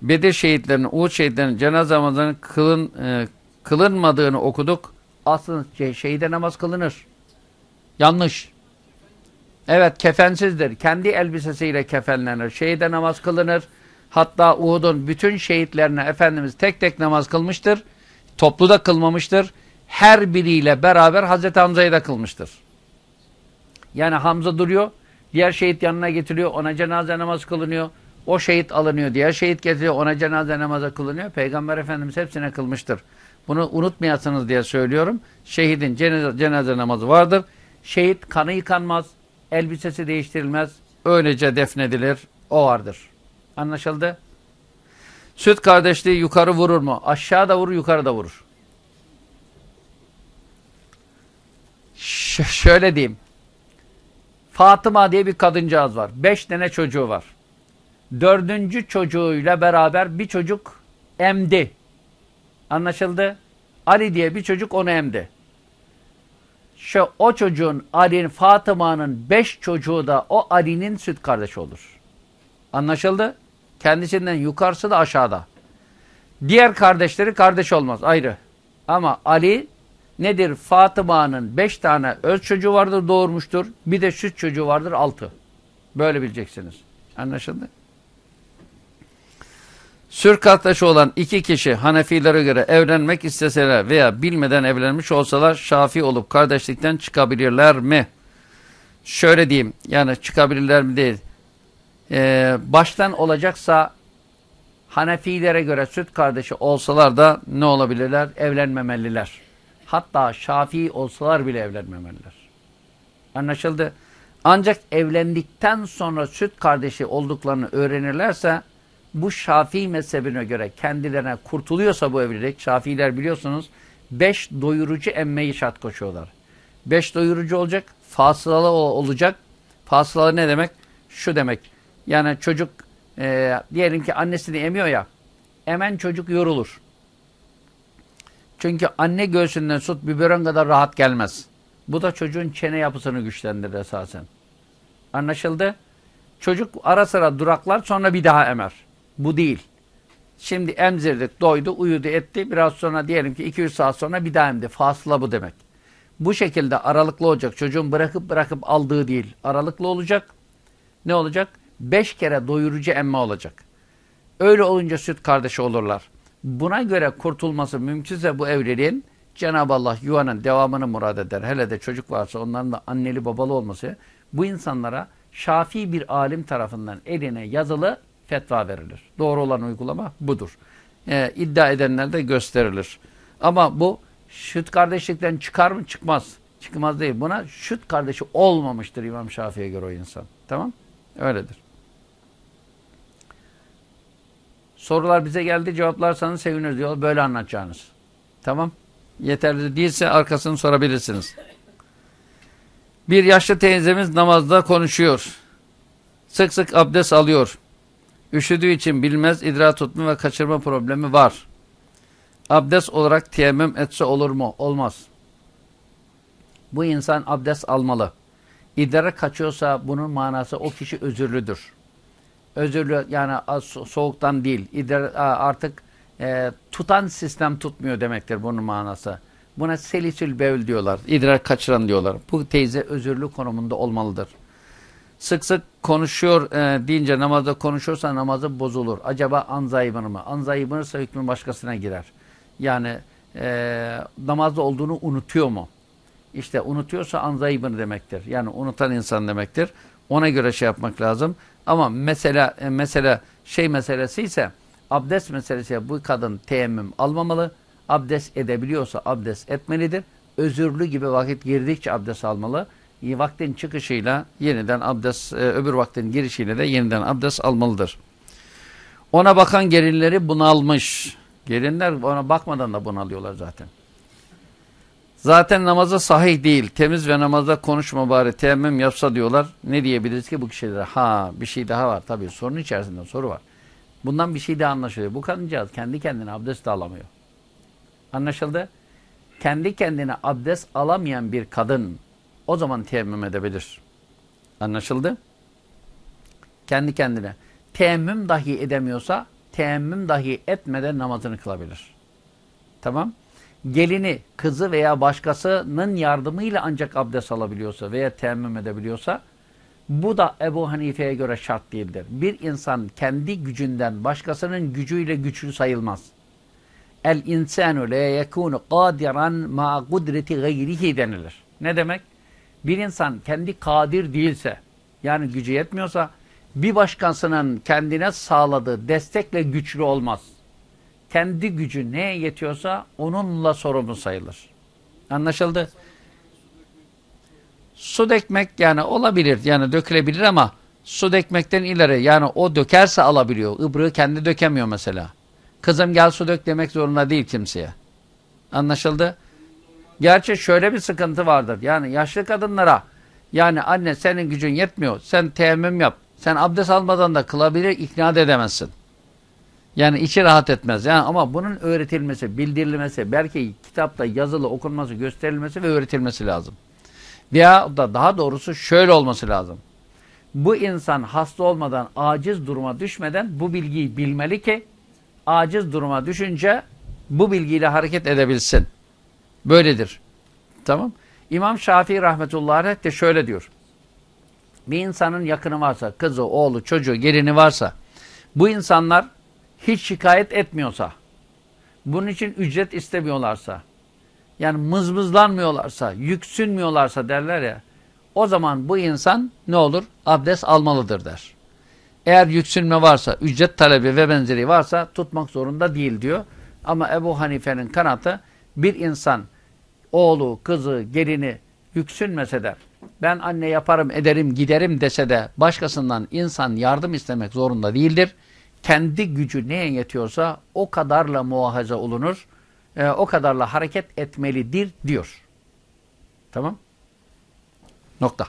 [SPEAKER 1] Bedir şehitlerinin, Uğur şehitlerinin cenaze namazının kılın, e, kılınmadığını okuduk. Aslında şey, şehide namaz kılınır. Yanlış. Evet kefensizdir. Kendi elbisesiyle kefenlenir. Şehide namaz kılınır. Hatta Uhud'un bütün şehitlerine Efendimiz tek tek namaz kılmıştır. Toplu da kılmamıştır. Her biriyle beraber Hazreti Hamza'yı da kılmıştır. Yani Hamza duruyor. Diğer şehit yanına getiriyor. Ona cenaze namazı kılınıyor. O şehit alınıyor. Diğer şehit getiriyor. Ona cenaze namazı kılınıyor. Peygamber Efendimiz hepsine kılmıştır. Bunu unutmayasınız diye söylüyorum. Şehidin cenaze, cenaze namazı vardır. Şehit kanı yıkanmaz. Elbisesi değiştirilmez. öylece defnedilir. O vardır. Anlaşıldı? Süt kardeşliği yukarı vurur mu? Aşağı da vurur, yukarı da vurur. Ş şöyle diyeyim. Fatıma diye bir kadıncağız var. Beş tane çocuğu var. Dördüncü çocuğuyla beraber bir çocuk emdi. Anlaşıldı? Ali diye bir çocuk onu emdi. Şu o çocuğun Ali'nin Fatıma'nın beş çocuğu da o Ali'nin süt kardeşi olur. Anlaşıldı? Kendisinden yukarısı da aşağıda. Diğer kardeşleri kardeş olmaz ayrı. Ama Ali nedir? Fatıma'nın beş tane öz çocuğu vardır doğurmuştur. Bir de süt çocuğu vardır altı. Böyle bileceksiniz. Anlaşıldı? Sür kardeşi olan iki kişi Hanefilere göre evlenmek isteseler veya bilmeden evlenmiş olsalar şafi olup kardeşlikten çıkabilirler mi? Şöyle diyeyim yani çıkabilirler mi değil. Ee, baştan olacaksa Hanefilere göre süt kardeşi olsalar da ne olabilirler? Evlenmemeliler. Hatta Şafii olsalar bile evlenmemeliler. Anlaşıldı? Ancak evlendikten sonra süt kardeşi olduklarını öğrenirlerse bu Şafii mezhebine göre kendilerine kurtuluyorsa bu evlilik, Şafiiler biliyorsunuz beş doyurucu emmeyi şart koşuyorlar. Beş doyurucu olacak, fasılalı olacak. Fasılalı ne demek? Şu demek. Yani çocuk e, diyelim ki annesini emiyor ya, emen çocuk yorulur. Çünkü anne göğsünden süt biberon kadar rahat gelmez. Bu da çocuğun çene yapısını güçlendirir esasen. Anlaşıldı? Çocuk ara sıra duraklar sonra bir daha emer. Bu değil. Şimdi emzirdik, doydu, uyudu, etti. Biraz sonra diyelim ki 2-3 saat sonra bir daha emdi. Fasıla bu demek. Bu şekilde aralıklı olacak. Çocuğun bırakıp bırakıp aldığı değil. Aralıklı olacak. Ne olacak? 5 kere doyurucu emme olacak. Öyle olunca süt kardeşi olurlar. Buna göre kurtulması mümkünse bu evliliğin Cenab-ı Allah yuvanın devamını murad eder. Hele de çocuk varsa onların da anneli babalı olması bu insanlara şafi bir alim tarafından eline yazılı fetva verilir. Doğru olan uygulama budur. Ee, iddia edenler de gösterilir. Ama bu süt kardeşlikten çıkar mı? Çıkmaz. Çıkmaz değil. Buna süt kardeşi olmamıştır İmam Şafii'ye göre o insan. Tamam? Öyledir. Sorular bize geldi. Cevaplarsanız seviniriz diyor. Böyle anlatacağınız. Tamam. Yeterli değilse arkasını sorabilirsiniz. Bir yaşlı teyzemiz namazda konuşuyor. Sık sık abdest alıyor. Üşüdüğü için bilmez idrar tutma ve kaçırma problemi var. Abdest olarak teyemmüm etse olur mu? Olmaz. Bu insan abdest almalı. İdrara kaçıyorsa bunun manası o kişi özürlüdür. Özürlü yani so soğuktan değil. İdrar artık e, tutan sistem tutmuyor demektir bunun manası. Buna selisül bevl diyorlar. İdrar kaçıran diyorlar. Bu teyze özürlü konumunda olmalıdır. Sık sık konuşuyor e, deyince namazda konuşursa namazı bozulur. Acaba anzayibını mı? Anzayibınırsa hükmün başkasına girer. Yani e, namazda olduğunu unutuyor mu? İşte unutuyorsa anzayibını demektir. Yani unutan insan demektir. Ona göre şey yapmak lazım. Ama mesela e, mesela şey meselesi ise abdest meselesi bu kadın teyemmüm almamalı. Abdest edebiliyorsa abdest etmelidir. Özürlü gibi vakit girdikçe abdest almalı. Vaktin çıkışıyla yeniden abdest, öbür vaktin girişiyle de yeniden abdest almalıdır. Ona bakan gelinleri bunalmış. Gelinler ona bakmadan da bunalıyorlar zaten. Zaten namazı sahih değil. Temiz ve namazda konuşma bari teyemmüm yapsa diyorlar. Ne diyebiliriz ki bu kişilere? Ha bir şey daha var. Tabii sorun içerisinde soru var. Bundan bir şey daha anlaşılıyor. Bu kadıncağız kendi kendine abdest alamıyor. Anlaşıldı? Kendi kendine abdest alamayan bir kadın o zaman teyemmüm edebilir. Anlaşıldı? Kendi kendine. Teyemmüm dahi edemiyorsa teyemmüm dahi etmeden namazını kılabilir. Tamam? Gelini, kızı veya başkasının yardımıyla ancak abdest alabiliyorsa veya teyemmüm edebiliyorsa bu da Ebu Hanife'ye göre şart değildir. Bir insan kendi gücünden başkasının gücüyle güçlü sayılmaz. El insanu la yekunu qadiran ma kudreti gayrihi denilir. Ne demek? Bir insan kendi kadir değilse, yani gücü yetmiyorsa, bir başkasının kendine sağladığı destekle güçlü olmaz. Kendi gücü neye yetiyorsa onunla sorumlu sayılır. Anlaşıldı? Su dökmek yani olabilir, yani dökülebilir ama su dökmekten ileri yani o dökerse alabiliyor. Ibrığı kendi dökemiyor mesela. Kızım gel su dök demek zorunda değil kimseye. Anlaşıldı? Gerçi şöyle bir sıkıntı vardır. Yani yaşlı kadınlara yani anne senin gücün yetmiyor. Sen teyemmüm yap. Sen abdest almadan da kılabilir ikna edemezsin. Yani içi rahat etmez. Yani ama bunun öğretilmesi, bildirilmesi, belki kitapta yazılı okunması, gösterilmesi ve öğretilmesi lazım. Veya da daha doğrusu şöyle olması lazım. Bu insan hasta olmadan, aciz duruma düşmeden bu bilgiyi bilmeli ki aciz duruma düşünce bu bilgiyle hareket edebilsin. Böyledir. Tamam. İmam Şafii rahmetullahi de şöyle diyor. Bir insanın yakını varsa, kızı, oğlu, çocuğu, gelini varsa, bu insanlar hiç şikayet etmiyorsa, bunun için ücret istemiyorlarsa, yani mızmızlanmıyorlarsa, yüksünmüyorlarsa derler ya, o zaman bu insan ne olur? Abdest almalıdır der. Eğer yüksünme varsa, ücret talebi ve benzeri varsa tutmak zorunda değil diyor. Ama Ebu Hanife'nin kanatı bir insan oğlu, kızı, gelini yüksünmese de ben anne yaparım, ederim, giderim dese de başkasından insan yardım istemek zorunda değildir. Kendi gücü neye yetiyorsa o kadarla muhafaza olunur, e, o kadarla hareket etmelidir diyor. Tamam? Nokta.